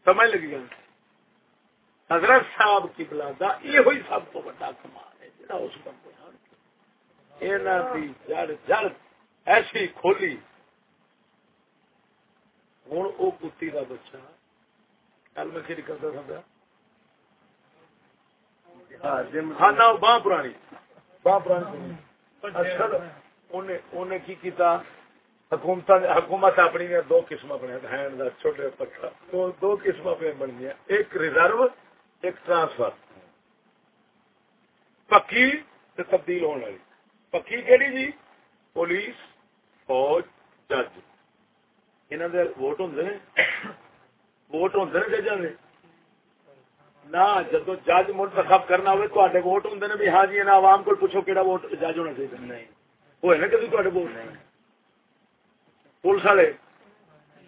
سمجھ لگی گل حضرت صاحب کی بلادا یہ سب کو بڑا کمال ہے، جڑا اس بندے جڑ جڑ ایسی کھولی۔ ہوں وہ کتی کا بچہ، کل میں کھی کرتا سمجھا ہاں پرانی۔ باہ پرانی۔ حکومت حکومت اپنی دو قسم بنیا چھوٹے پکا دو قسم بن گیا ایک ریزرو ایک ٹرانسفر پکی تبدیل ہونے والی۔ پکی کہڑی جی؟ پولیس فوج جج۔ انہوں ووٹ ہوں ووٹ ہوں ججا نہ جدو جج منتخب کرنا ہوئے تو ووٹ ہوں نے بھی ہاں جی عوام کو پوچھو کہڑا ووٹ جج ہونا چاہیے نہیں ہے نا کدی تے ووٹ نہیں پولیس والے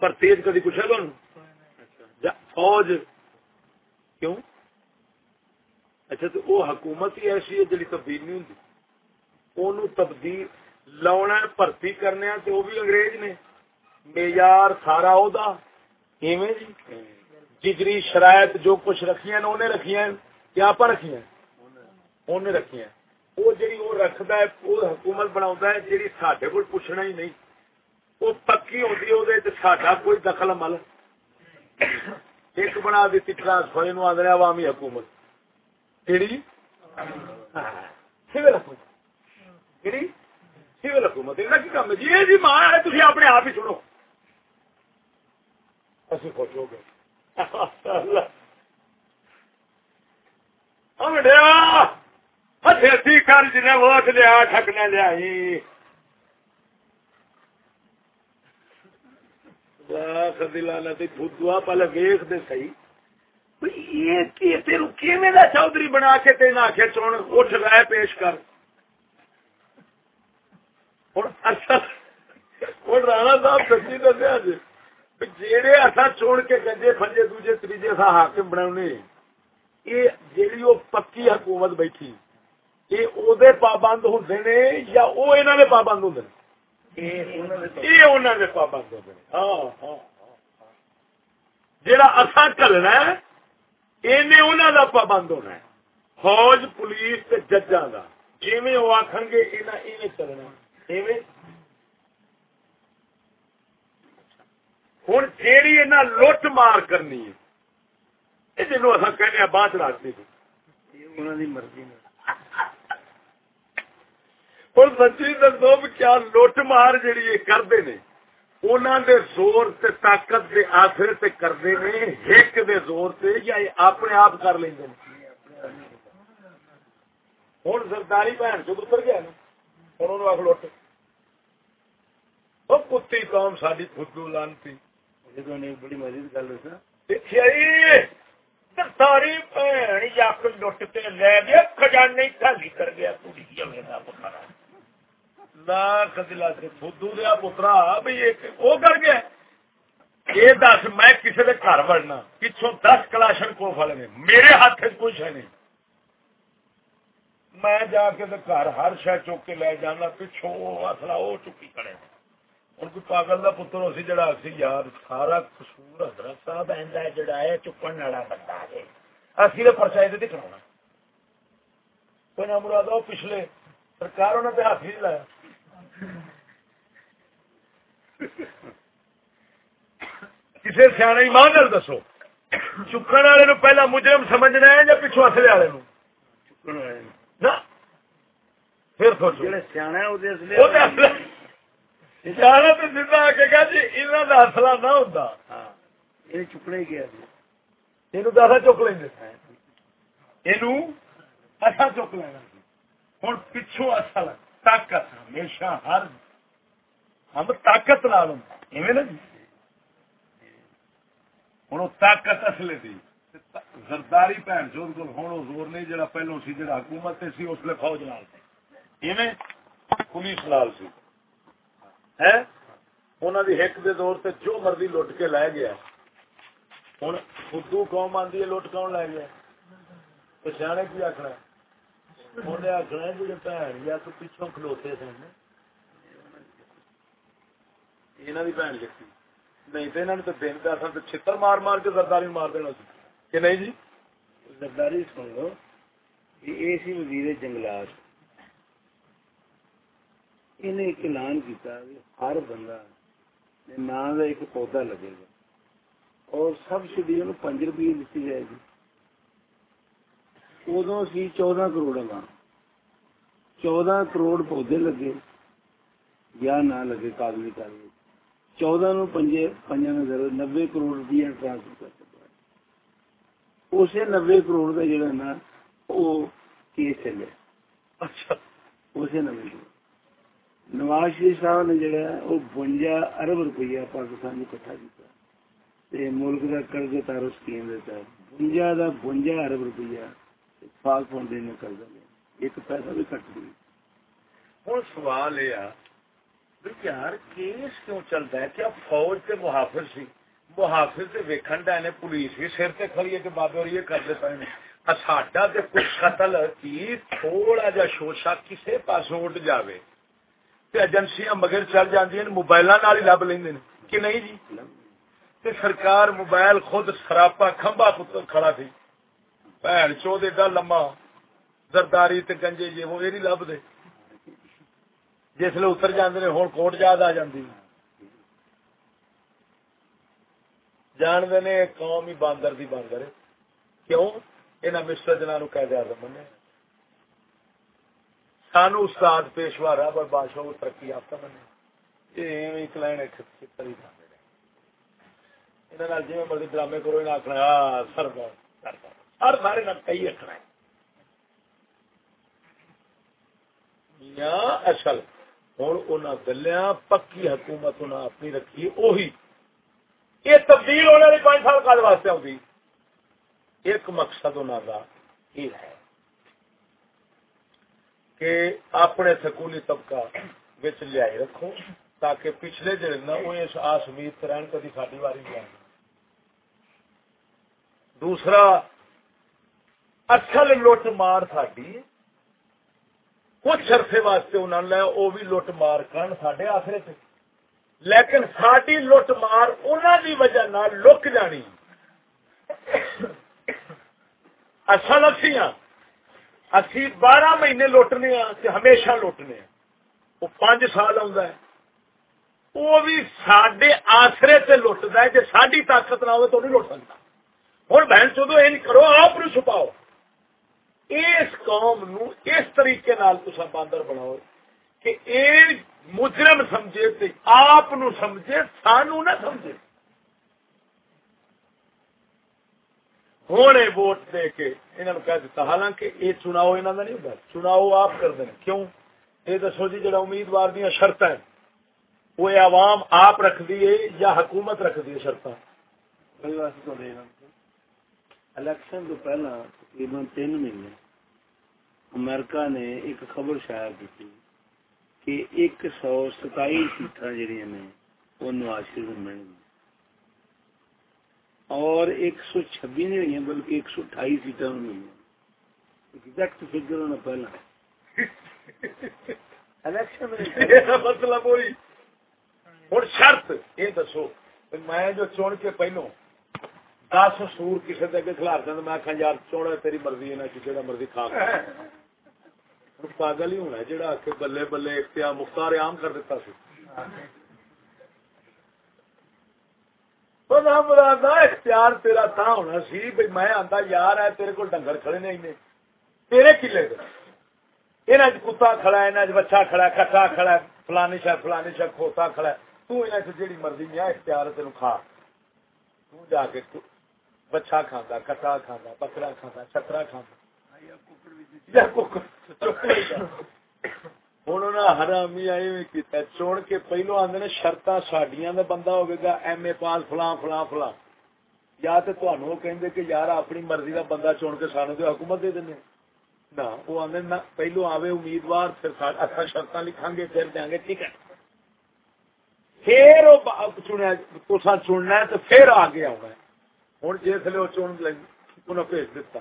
پر تیز کدی پوچھا تمہیں فوج کیوں اچھا تو وہ حکومت ہی ایسی ہے جی تبدیل نہیں ہوں تبدیل لاؤنا بھرتی کرنے تو وہ بھی انگریز نے معیار سارا وہ جی جگری شرائط جو کچھ رکھی ہیں انہیں رکھی ہیں کیا آپ رکھی ہیں۔ انہیں رکھی ہیں۔ وہ جی وہ رکھد ہے، وہ حکومت بنا ہے جی سڈے کو پوچھنا ہی نہیں۔ وہ پکی ہوتی ہے ساڈا کوئی دخل عمل ایک بنا دیتی ٹرانسفر آدھے عوامی حکومت۔ کہڑی سول حکومت۔ کہڑی سول حکومت۔ کی کام ہے؟ جی جی ماں ہے تھی اپنے آپ ہی سنو۔ اسی خوش ہو گئے۔ کر جن ووٹ لیا ٹکنے لیا پہلے ویخ دے سی چودھری بنا کے تین آخیا چون اٹھ رہا پیش کر ہوں رانا صاحب سچی دسیا جی جیڑے اصا چون کے گنجے فنجے دوجے تیجے سا حاکم بنا یہ جیڑی وہ پکی حکومت بیٹھی، یہ او دے پابند ہوں نے یا وہ انہوں نے پابند ہوں یہ انہوں نے پابند ہوں ہاں ہاں, ہاں۔ جا اصا چلنا انہوں کا پابند ہونا ہے۔ فوج، پولیس تے ججا کا جی وہ آخ گے چلنا ہوں جیڑی انہیں لٹ مار کرنی ہے یہ جنوب اصا کہنے چڑھتی مرضی ہوں سچی دسو کیا لٹ مار جیڑی کرتے نے۔ انہوں دے زور تے طاقت دے آخر تے کرتے نے ہک دے زور تے یا اپنے آپ کر لیں ہوں سرداری بہن چ اتر گیا نا ہوں آخ لٹ۔ کتی قوم ساری خود لانتی۔ بڑی مزید گل ساری لٹ کے لے گیا خالی کر گیا پترا وہ کر گیا۔ یہ دس، میں کسی کے گھر بڑنا پچھوں دس کلاشن کو فل نے میرے ہاتھ کچھ ہے نہیں۔ میں جا کے گھر ہر شہ چوک کے لے جانا، پچھوں اصلا وہ چکی کڑے ان کو پاگل کا پتر اسی جڑا سی یار سارا قصور حضرت صاحب ہے جڑا ہے چکن والا بندہ ہے۔ اسی نے پرچائی دے کرانا کوئی نہ مراد پچھلے سرکار انہوں نے ہاتھ نہیں لایا۔ کسی سیاح ماں گل دسو چکن والے پہلا مجرم سمجھنا ہے یا پچھو اصلے والے پھر سوچو۔ سیاح تو سیدھا آ کے جی انہوں کا اصلا نہ ہوتا ہاں، یہ چکنے گیا یہ تو چک لیں یہ چک لینا ہوں پچھو اصل طاقت ہمیشہ ہر ہم طاقت لال ہوں۔ نا جی۔ ہوں طاقت اصل زرداری بھن کو ہوں زور نہیں جڑا پہلو سی جڑا حکومت سی اس لیے فوج لال پولیس لال سی۔ ہے؟ انہوں ہک دے دور سے جو مرضی لٹ کے لے گیا۔ ہوں خدو قوم آدھی ہے، لٹ کون لے گیا؟ تو سیانے کی آخنا انہیں آخنا جی بھن یا تو پچھوں کھلوتے سن۔ یہاں کی بھن نہیں تو انہوں نے تو دن کا چھتر مار مار کے زرداری مار دینا سی۔ کہ نہیں جی؟ زرداری سن لو یہ سی وزیر جنگلات۔ انہیں ایک اعلان کیتا ہر بندہ نام کا ایک پودا لگے گا اور سبسڈی ان پانچ روپیے دیتی جائے گی ادو سی چودہ کروڑ چودہ کروڑ پودے لگے یا نہ لگے قابل کاری چودہ نو پنجے پنجا نظر نبے کروڑ روپیہ ٹرانسفر کر سکتا اسے نبے کروڑ کا جڑا نا وہ کیس چلے۔ اچھا۔ اسے نبے کروڑ۔ نواز شریف صاحب نے جڑا وہ بونجا ارب روپیہ پاکستان کٹھا کیا ملک کا قرض تارو اسکیم دیتا بونجا کا بونجا ارب روپیہ پاک فاؤنڈیشن نے قرضہ لیا ایک پیسہ بھی کٹ گئی ہوں سوال یہ یار کیس کیوں چلتا ہے؟ کیا فوج کے محافظ سی؟ محافظ سے ویکن ڈے نے پولیس بھی سر سے کھڑی ہے کہ بابے اور یہ کرتے پے ساڈا تو کچھ قتل کی تھوڑا جا شوشا کسی پاس اٹھ جائے ایجنسیاں مگر چل جی موبائل ہی لب لیں کہ نہیں جی تے سرکار موبائل خود سراپا کھمبا پتر کھڑا تھی بھن چو ایڈا لما زرداری تے گنجے جی وہ یہ لب دے جس لیے اتر جاندے نے ہوں کوٹ یاد آ جاندی جان دے نے قوم ہی باندر دی باندر کیوں انہاں مسٹر جنہاں نو قید اعظم منیا سانو استاد پیشوا رہا پر بادشاہ ترقی یافتہ بنے۔ یہ جی مرضی ڈرامے کرو آخنا سر ہر کئی آخنا اصل ہوں انہیں پکی حکومت انہیں اپنی رکھی وہی یہ تبدیل ہونے والی پانچ سال کال واسطے آؤں ایک مقصد انہوں کا یہ ہے۔ کہ اپنے سکولی طبقہ بچ لیا رکھو تاکہ پچھلے جڑے نا وہ اس آس امید رہن کدی ساری واری نہیں دوسرا اصل لٹ مار ساری کچھ عرصے واسطے انہوں نے وہ بھی لٹ مار کرن سڈے آخرے سے لیکن ساری لٹ مار انہوں دی وجہ نہ لک جانی۔ اصل اچھی ہاں۔ اسی بارہ مہینے لوٹنے ہمیشہ لوٹنے وہ پانچ سال ہے۔ وہ بھی سڈے آسرے سے لٹتا ہے جی ساری طاقت نہ ہو تو نہیں لٹ سکتا ہوں بہن چودو یہ کرو، آپ چھپاؤ۔ اس قوم نو اس طریقے نال باندر بناؤ کہ یہ مجرم سمجھے آپ سمجھے سانو نہ سمجھے۔ ہونے ووٹ دے کے انہوں نے کہہ دیتا حالانکہ یہ چناؤ انہوں کا نہیں ہوتا۔ چناؤ آپ کر دیں کیوں؟ یہ دسو جی جڑا امیدوار دیا شرط ہے وہ عوام آپ رکھ دیے یا حکومت رکھ دی شرط الیکشن تو پہلا تقریباً تین مہینے امریکہ نے ایک خبر شائع کی تھی کہ ایک سو ستائی سیٹاں جہاں نے وہ نواز شریف مل گئی اور ایک سو چھبی نہیں ہوئی بلکہ ایک سو اٹھائی سیٹیں ہوئی ایگزیکٹ فگر ہونا پہلا۔ مطلب وہی ہوں شرط یہ دسو میں جو چن کے پہلو دس سور کسی کے خلاف دیں میں آخا یار چوڑا تیری مرضی ہے کسی کا مرضی کھا۔ پاگل ہی ہونا جہاں آ کے بلے بلے اختیار مختار عام کر دیتا سی۔ اختیار تیرا تھا ہونا سی بھائی میں آتا یار ہے تیرے کو ڈنگر کھڑے نہیں تیرے کلے کتا کھڑا ہے بچہ کھڑا کٹا کھڑا فلانی شاید فلانی شاید کھوتا کھڑا ہے جیڑی مرضی میں اختیار تین کھا جا کے بچا کھانا کٹا کھانا بکرا کھانا چترا کھانا ہوں حرامی چون کے پہلو آدھے نے شرط ساڈیا کا بندہ ہوگا، ایم اے پاس فلاں فلاں فلاں۔ یا تو تمہوں کہ یار اپنی مرضی کا بندہ چون کے سانو تو حکومت دے دیں نہ، وہ آدھے پہلو آوے امیدوار، پھر اچھا شرط لکھا گے پھر دیں گے ٹھیک ہے۔ پھر چنیا چننا ہے تو پھر آگے آنا ہے۔ ہوں جس لیے وہ چون انہیں بھیج دیتا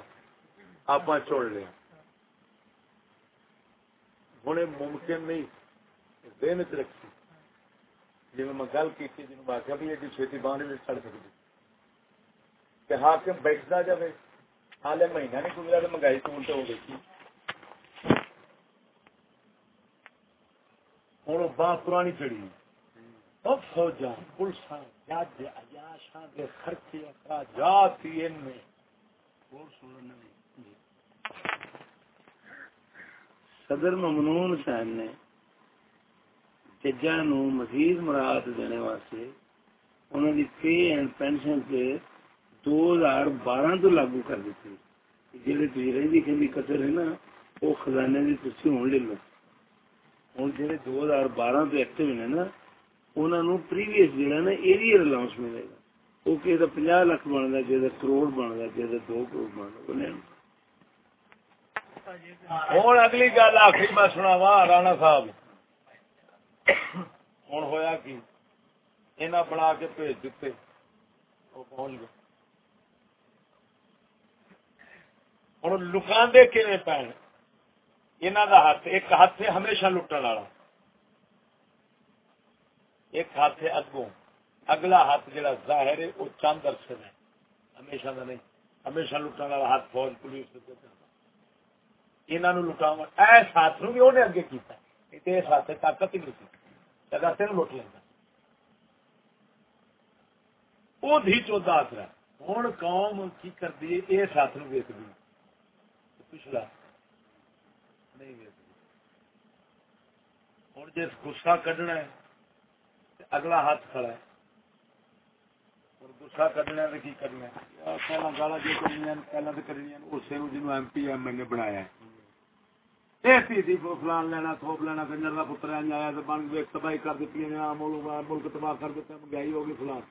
آپ چن لیا۔ ہوں ممکن نہیں۔ دن چ رکھی جی میں گل کی جن جی، میں آخیا بھی ایڈی چھتی باندھ نہیں چڑھ سکتی۔ کہ حاکم بیٹھتا جائے حال مہینہ نہیں گزرا تو مہنگائی تو ہو گئی ہوں باہ پرانی چڑی فوجا، پولیساں، جج عیاشاں خرچے، اخراجات ہی ان میں اور سننے صدر ممنون حسین نے ججا نو مزید مراد دینے واسطے انہوں نے پے اینڈ پینشن سے دو ہزار بارہ تو لاگو کر دیتی جہاں تھی رہی کہ قطر ہے نا وہ خزانے کی تھی ہوں لے لو۔ ہوں جہاں دو ہزار بارہ تو ایکٹیو نے نا انہوں نے پریویس جہاں نا ایریئر الاؤنس ملے گا۔ وہ کہ پناہ لاکھ بنتا جہاں کروڑ بنتا جہاں دو کروڑ بنتا ہوں اگلی گل آخری میں سنا وا رانا صاحب ہوں ہوا کی انہیں بنا کے بھیج دیتے وہ پہنچ گئے ہوں لکان دے کھے پین انہوں کا ہاتھ ایک ہاتھ ہے ہمیشہ لٹن والا ایک ہاتھ ہے اگوں اگلا ہاتھ جہاں ظاہر ہے وہ چند عرصے ہے ہمیشہ کا نہیں ہمیشہ لٹن والا ہاتھ فوج پولیس انہوں لٹاو ایس ہاتھ نو بھی انہیں اگے کیا اس ہاتھ طاقت ہی نہیں جگہ تین لٹ لینا وہ دھی چودہ آسرا ہوں قوم کی کرتی ہے اس ہاتھ نو ویک دی پچھلا نہیں ویک ہوں جس گسا کڈنا ہے اگلا ہاتھ کھڑا ہے گسا کڈنا کی کرنا پہلے گالا جو کرنی پہلے تو کرنی اسے جنوب ایم پی ایم ایل نے بنایا فلان لینا لینا کنجر کا پتر آیا تو بن گئے، تباہی کر دیتی ملک تباہ کر مہنگائی ہوگی فلان۔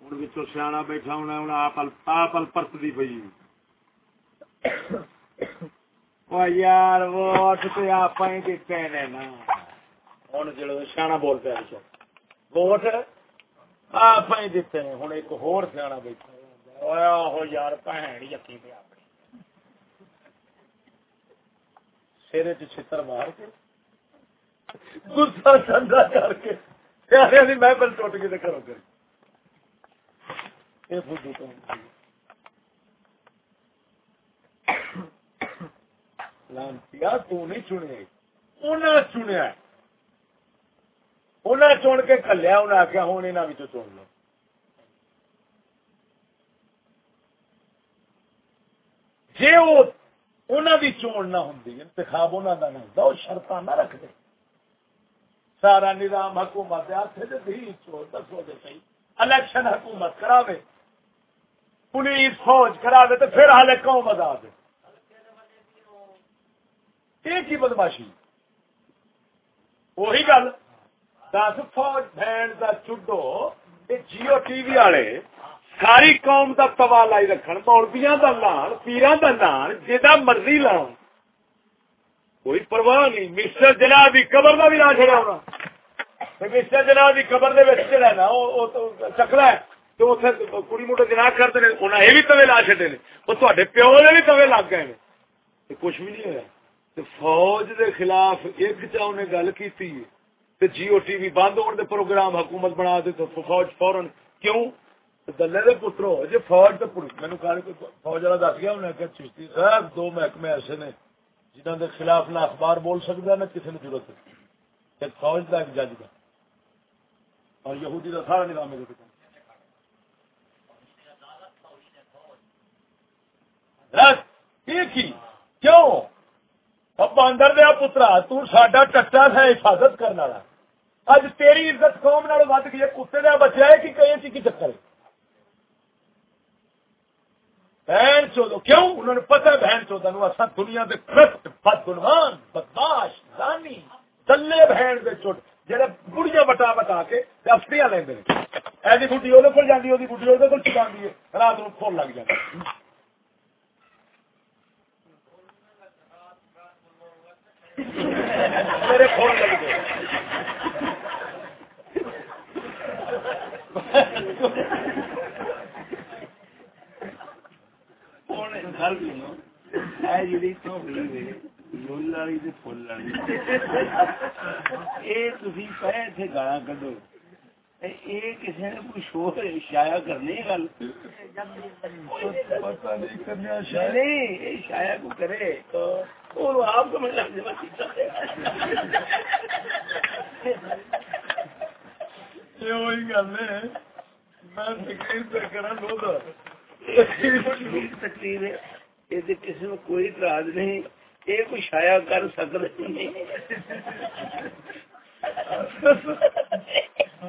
ہوں بچوں سیا بیٹھا ہونا ہوں آپ پرتتی پی یار، ووٹ تو آپ ہی دیتے ہیں نا۔ ہوں سیا بول پیا ووٹ آپ ہی دیتے ہیں۔ ہوں ایک ہور سیا بیٹھا یار بھن یقین پہ سیرے چھتر مار کے گسا ٹھنڈا کر کے محفل ٹوٹ کے کرو کر لانتیا تو نہیں چنیا انہیں چنیا انہیں چن کے کلیا انہیں آخیا ہوں یہاں چن لو۔ جی وہ انہوں کی چون نہ ہوں انتخاب انہوں کا نہ ہوتا وہ شرط نہ رکھتے سارا نظام حکومت دسو سی الیکشن حکومت کرا پولیس فوج کرا تو پھر ہال قوم بتا دے کی بدماشی؟ وہی گل۔ دس فوج بہن کا چڈو جیو ٹی وی والے ساری قوم کا پوا لائی رکھن مولبیاں کا لان پیران کا لان جا مرضی لان کوئی پرواہ نہیں مسٹر جناب کی قبر کا بھی نہ چڑیا ہونا۔ مسٹر جناب کی قبر جڑا نا چکلا ہے۔ تو کڑی موٹے توے لا نے۔ پیو نے توے لگ گئے کچھ بھی نہیں فوج دے خلاف ایک چاہ نے گل کی جیو ٹی وی بند ہونے پروگرام حکومت بنا دے تو فوج فورن کیوں؟ دلے دے پترو جی فوج تو مینو فوج والا دس گیا، انہیں کہ چشتی صاحب، دو محکمے ایسے نے جنہوں کے خلاف نہ اخبار بول سکتا نہ کسی نے ضرورت ایک فوج کا ایک جج کا اور یہودی کا سارا نظام میرے کیوں؟ ابا باندر دیا پترا تا ٹٹا تھا حفاظت کرنے والا۔ اج تیری عزت قوم نال ود گئی کتے کا بچہ ہے کہ کہیں کی چکر ہے؟ بہن چودو کیوں؟ انہوں نے پتا بہن چودہ نو اصا دنیا کے کرسٹ بدگنوان بدماش دانی دلے بہن دے چوٹ جہاں بڑیاں بٹا بٹا کے افسریاں لے ایسی بڈی وہ جاتی وہ بڈی وہ چکا ہے۔ رات کو فون لگ جاتا میرے فون لگ گالا کڈو۔ کسی نے کوئی شو شایا کرنے گل؟ نہیں شایا کو کرے۔ تو آپ کو مل وہی گل ہے۔ میں تقریر ہے۔ یہ کسی میں کوئی اعتراض نہیں یہ کوئی شایا کر سکتے نہیں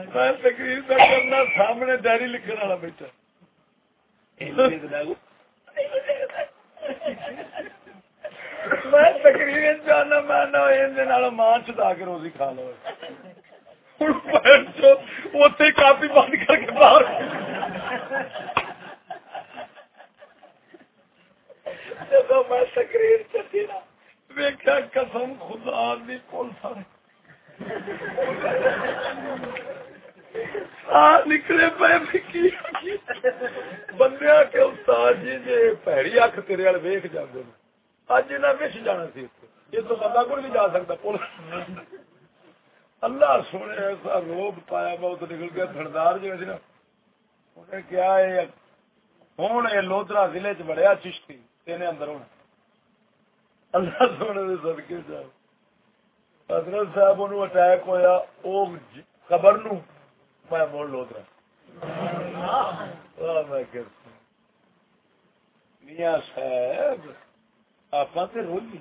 میں تقریر کا کرنا سامنے ڈائری لکھنے والا بیٹا میں تقریر جانا میں ماں چدا کے روزی کھا لو اتنے کافی بند کر کے باہر جب میں تقریر چلی نا ویکیا قسم خدا دی کول سارے۔ نکلے پے بندیا کے استاد جی جی پیڑی اک تیرے والے ویخ جانے اج انہیں وش جانا سی یہ تو بندہ کو نہیں جا سکتا پولیس اللہ سونے ایسا روب پایا بہت نکل گیا تھردار جو نا۔ انہیں کیا ہے ہوں یہ لودرا ضلع چ بڑیا چشتی۔ تین اندر ہونا۔ اللہ سونے سدکے جا حضرت صاحب اٹیک ہوا وہ قبر نو میں مڑ لو میاں صاحب آپ رولی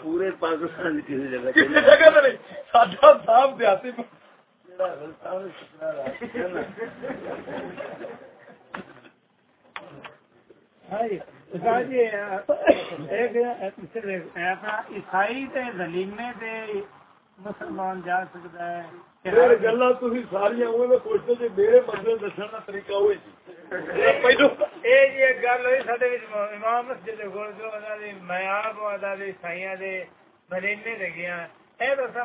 پورے پاکستان کسی جگہ صاحب دیہاتی عیسائی زلیمے مسلمان جا سکتا ہے گلا ساری پوچھتے جی میرے مسئلے دسن کا طریقہ ہوئی امام مسجد میں آپ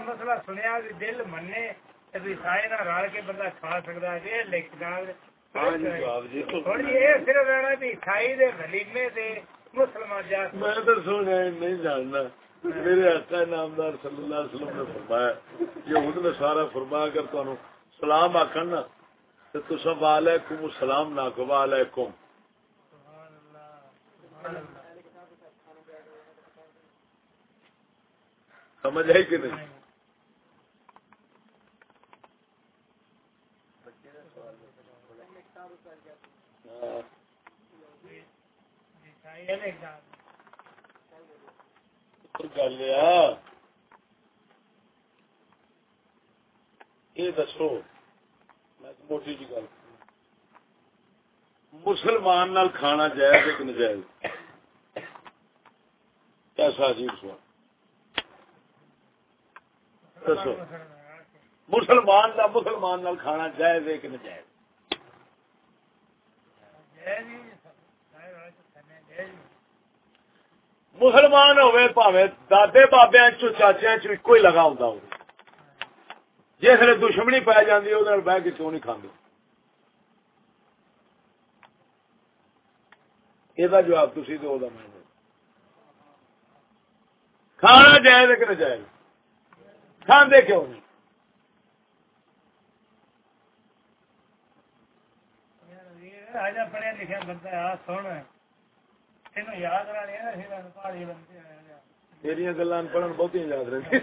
مسئلہ سنیا دل منے عیسائی رل کے بندہ کھا سکتا ہے لکھ۔ میں تو سونے نہیں جاننا میرے آقا نامدار صلی اللہ علیہ وسلم نے فرمایا یہ خود نے سارا فرمایا اگر تمہیں سلام آخر نا وعلیکم السلام نہ کو وعلیکم سمجھ آئی کہ نہیں گل یہ دسو موٹی جی گل مسلمان نال کھانا جائز ایک نجائز۔ ایسا عجیب سوال۔ دسو، مسلمان کا مسلمان نال کھانا جائز ایک نجائز۔ مسلمان ہوئے پاوے، دادے بابے چاچیا چو لگا ہوں ہو جس نے دشمنی پی جاتی وہ بہ کے کیوں نہیں کھانے یہ جواب تھی تو میں کھانا جائز کہ نہ جائز کھانے کیوں نہیں؟ پڑھیا لکھا بندہ سن میری گلا پڑھن بہت یاد رہتی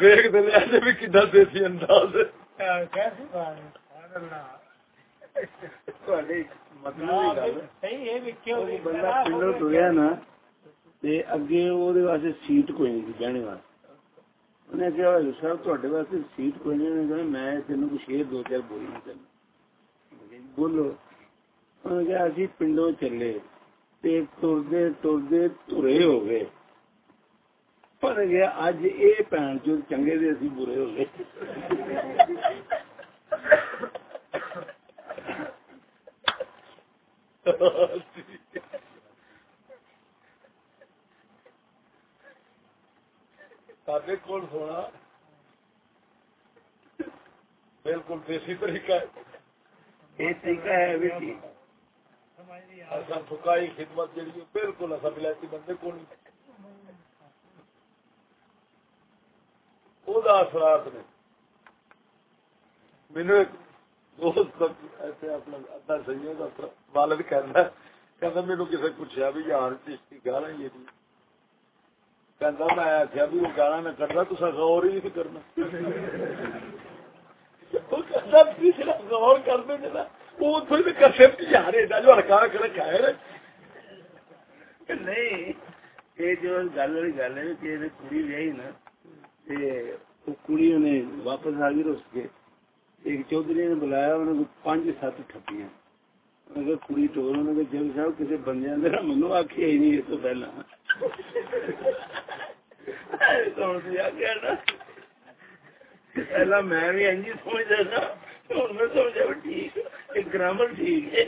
ویک دے بھی کدا دیسی انداز مطلب صحیح ہے بھی کیوں بھی بندہ پنڈوں ٹریا نا تے اگے وہ واسطے سیٹ کوئی نہیں بہنے واسطے انہیں کیا صاحب تے واسطے سیٹ کوئی نہیں میں تین کو شیر دو چار بولی نہیں بولو اسی پنڈوں چلے۔ تے ٹردے ترے ہو گئے۔ پر گیا اج یہ بھن چو چنگے دے اسی برے ہو گئے۔ بالکل دیسی طریقہ ہے۔ یہ طریقہ ہے فکائی خدمت بالکل اصا بندے کو نہیں۔ اثرات نے مینو ایک دوست ایسے اپنا ادا سید والد کہنا کہنا کسی پوچھا بھی یار چیشتی گانا یہ بھی میں آخیا بھی وہ گانا میں کرنا تو غور ہی نہیں کرنا۔ غور وہ تھوڑی جو ہڑکا نہیں یہ جو گل والی گل ہے کہ کڑی ویائی نا کڑی نے واپس آ گئی رس کے۔ ایک چودھری نے بلایا انہوں نے پانچ سات ٹھپیاں۔ کڑی ٹور انہوں نے صاحب کسی بندے منو آخیا ہی نہیں اس تو پہلا۔ پہلا میں بھی انجی سمجھتا تھا ہوں میں سمجھا ٹھیک ایک گرامر ٹھیک ہے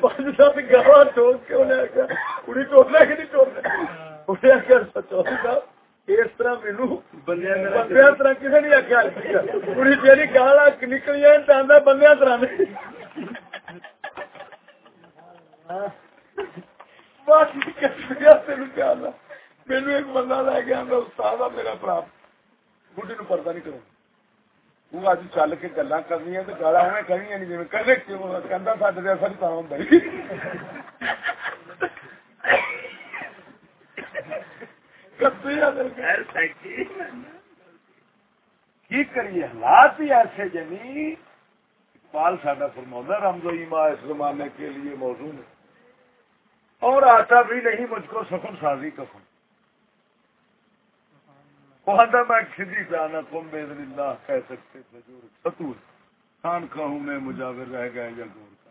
پانچ سات گاہ ٹوک کے انہیں آخیا کڑی ٹورنا کہ نہیں ٹورنا انہیں آخیا چودھری صاحب اس طرح مینو بندے طرح کسی نے آخیا کڑی تیری گال نکلی ہے چاہتا بندے طرح مینو ایک بندہ لے گیا استاد میرا برا بڑھی نو پردہ نہیں کروں وہ اج چل کے گلا کرنی گالا کرنی نہیں جی کیوں سڈے اثر تا ہوں کی کریے حالات ہی ایسے جنی پال ساڈا فرما رمز و ایما اس زمانے کے لیے موضوع ہے اور آتا بھی نہیں مجھ کو سکون سازی کفن وہاں میں کسی جانا کم بے اللہ کہہ سکتے تھے ستور۔ خان کہوں میں مجاور رہ گئے یا گور کا۔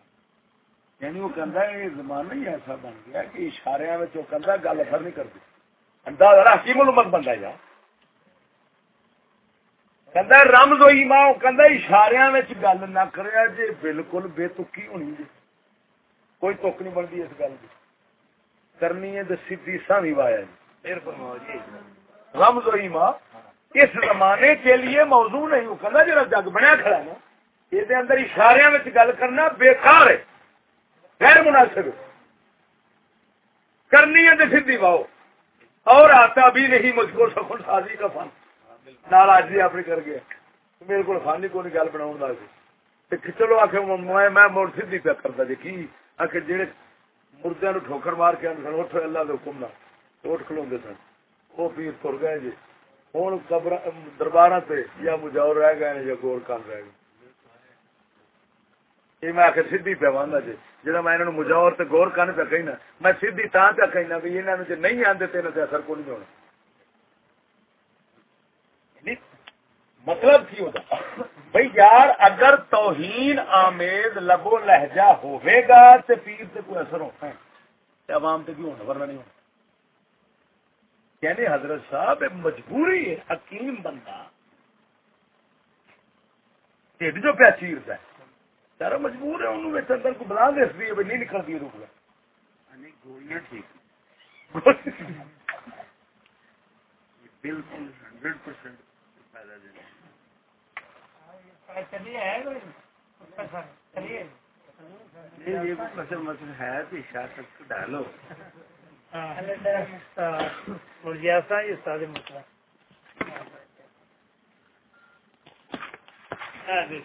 یعنی وہ کہہ یہ زمانہ ہی ایسا بن گیا کہ اشارے میں وہ کہہ گل اثر نہیں کرتی۔ انداز حکیم الامت بندہ جا کہندا رمز ہوئی ماں۔ کہندا اشاریاں وچ گل نہ کریا جے بالکل بے تکی ہونی جی کوئی تک نہیں بنتی اس گل کی کرنی ہے تو سیدھی سامی وایا جی۔ پھر فرماؤ جی۔ رمز ہوئی ماں اس زمانے کے لیے موضوع نہیں کہندا جڑا جگ بنیا کھڑا نا یہ اندر اشاریاں وچ گل کرنا بیکار ہے، غیر مناسب کرنی ہے تو سیدھی واؤ۔ اور آتا بھی نہیں، مجھ کو سکون سازی کا فن۔ ناراض جی اپنی کر گیا۔ میرے کو فن کو گل بنا چلو آخ میں مڑ سی پیا کرتا جی کی؟ آ کے جہے مردے نو ٹھوکر مار کے آدھے سن اٹھ اللہ کے حکم نہ اٹھ کلو سن۔ وہ پیر تر گئے جی۔ ہوں قبر دربار سے یا مجاور رہ گئے نے یا گور کان رہ گئے۔ یہ میں آخر سی پیا باندھا جی۔ جہاں میں انہوں مجاور تے گور کن پہ کہنا میں سیدھی تا پہ کہنا بھی انہوں نے نہیں آتے تو انہوں اثر کو نہیں ہونا۔ مطلب کی ہوتا؟ بھائی یار، اگر توہین آمیز لبو لہجہ ہوئے گا تو پیر سے کوئی اثر ہوتا ہے۔ عوام سے کیوں ہونا؟ ورنہ نہیں ہونا۔ یعنی حضرت صاحب مجبوری ہے حکیم بندہ۔ ٹھڈ جو پیا چیرتا ہے۔ سارا مجبور ہے انہوں اندر کو بلا دے سی نہیں نکلتی ہے روپا گولیاں ٹھیک بالکل ہنڈریڈ پرسینٹ فائدہ دینا مسل ہے تو شاید تک ڈالو۔ مرجیاسا یہ سارے مسئلہ میں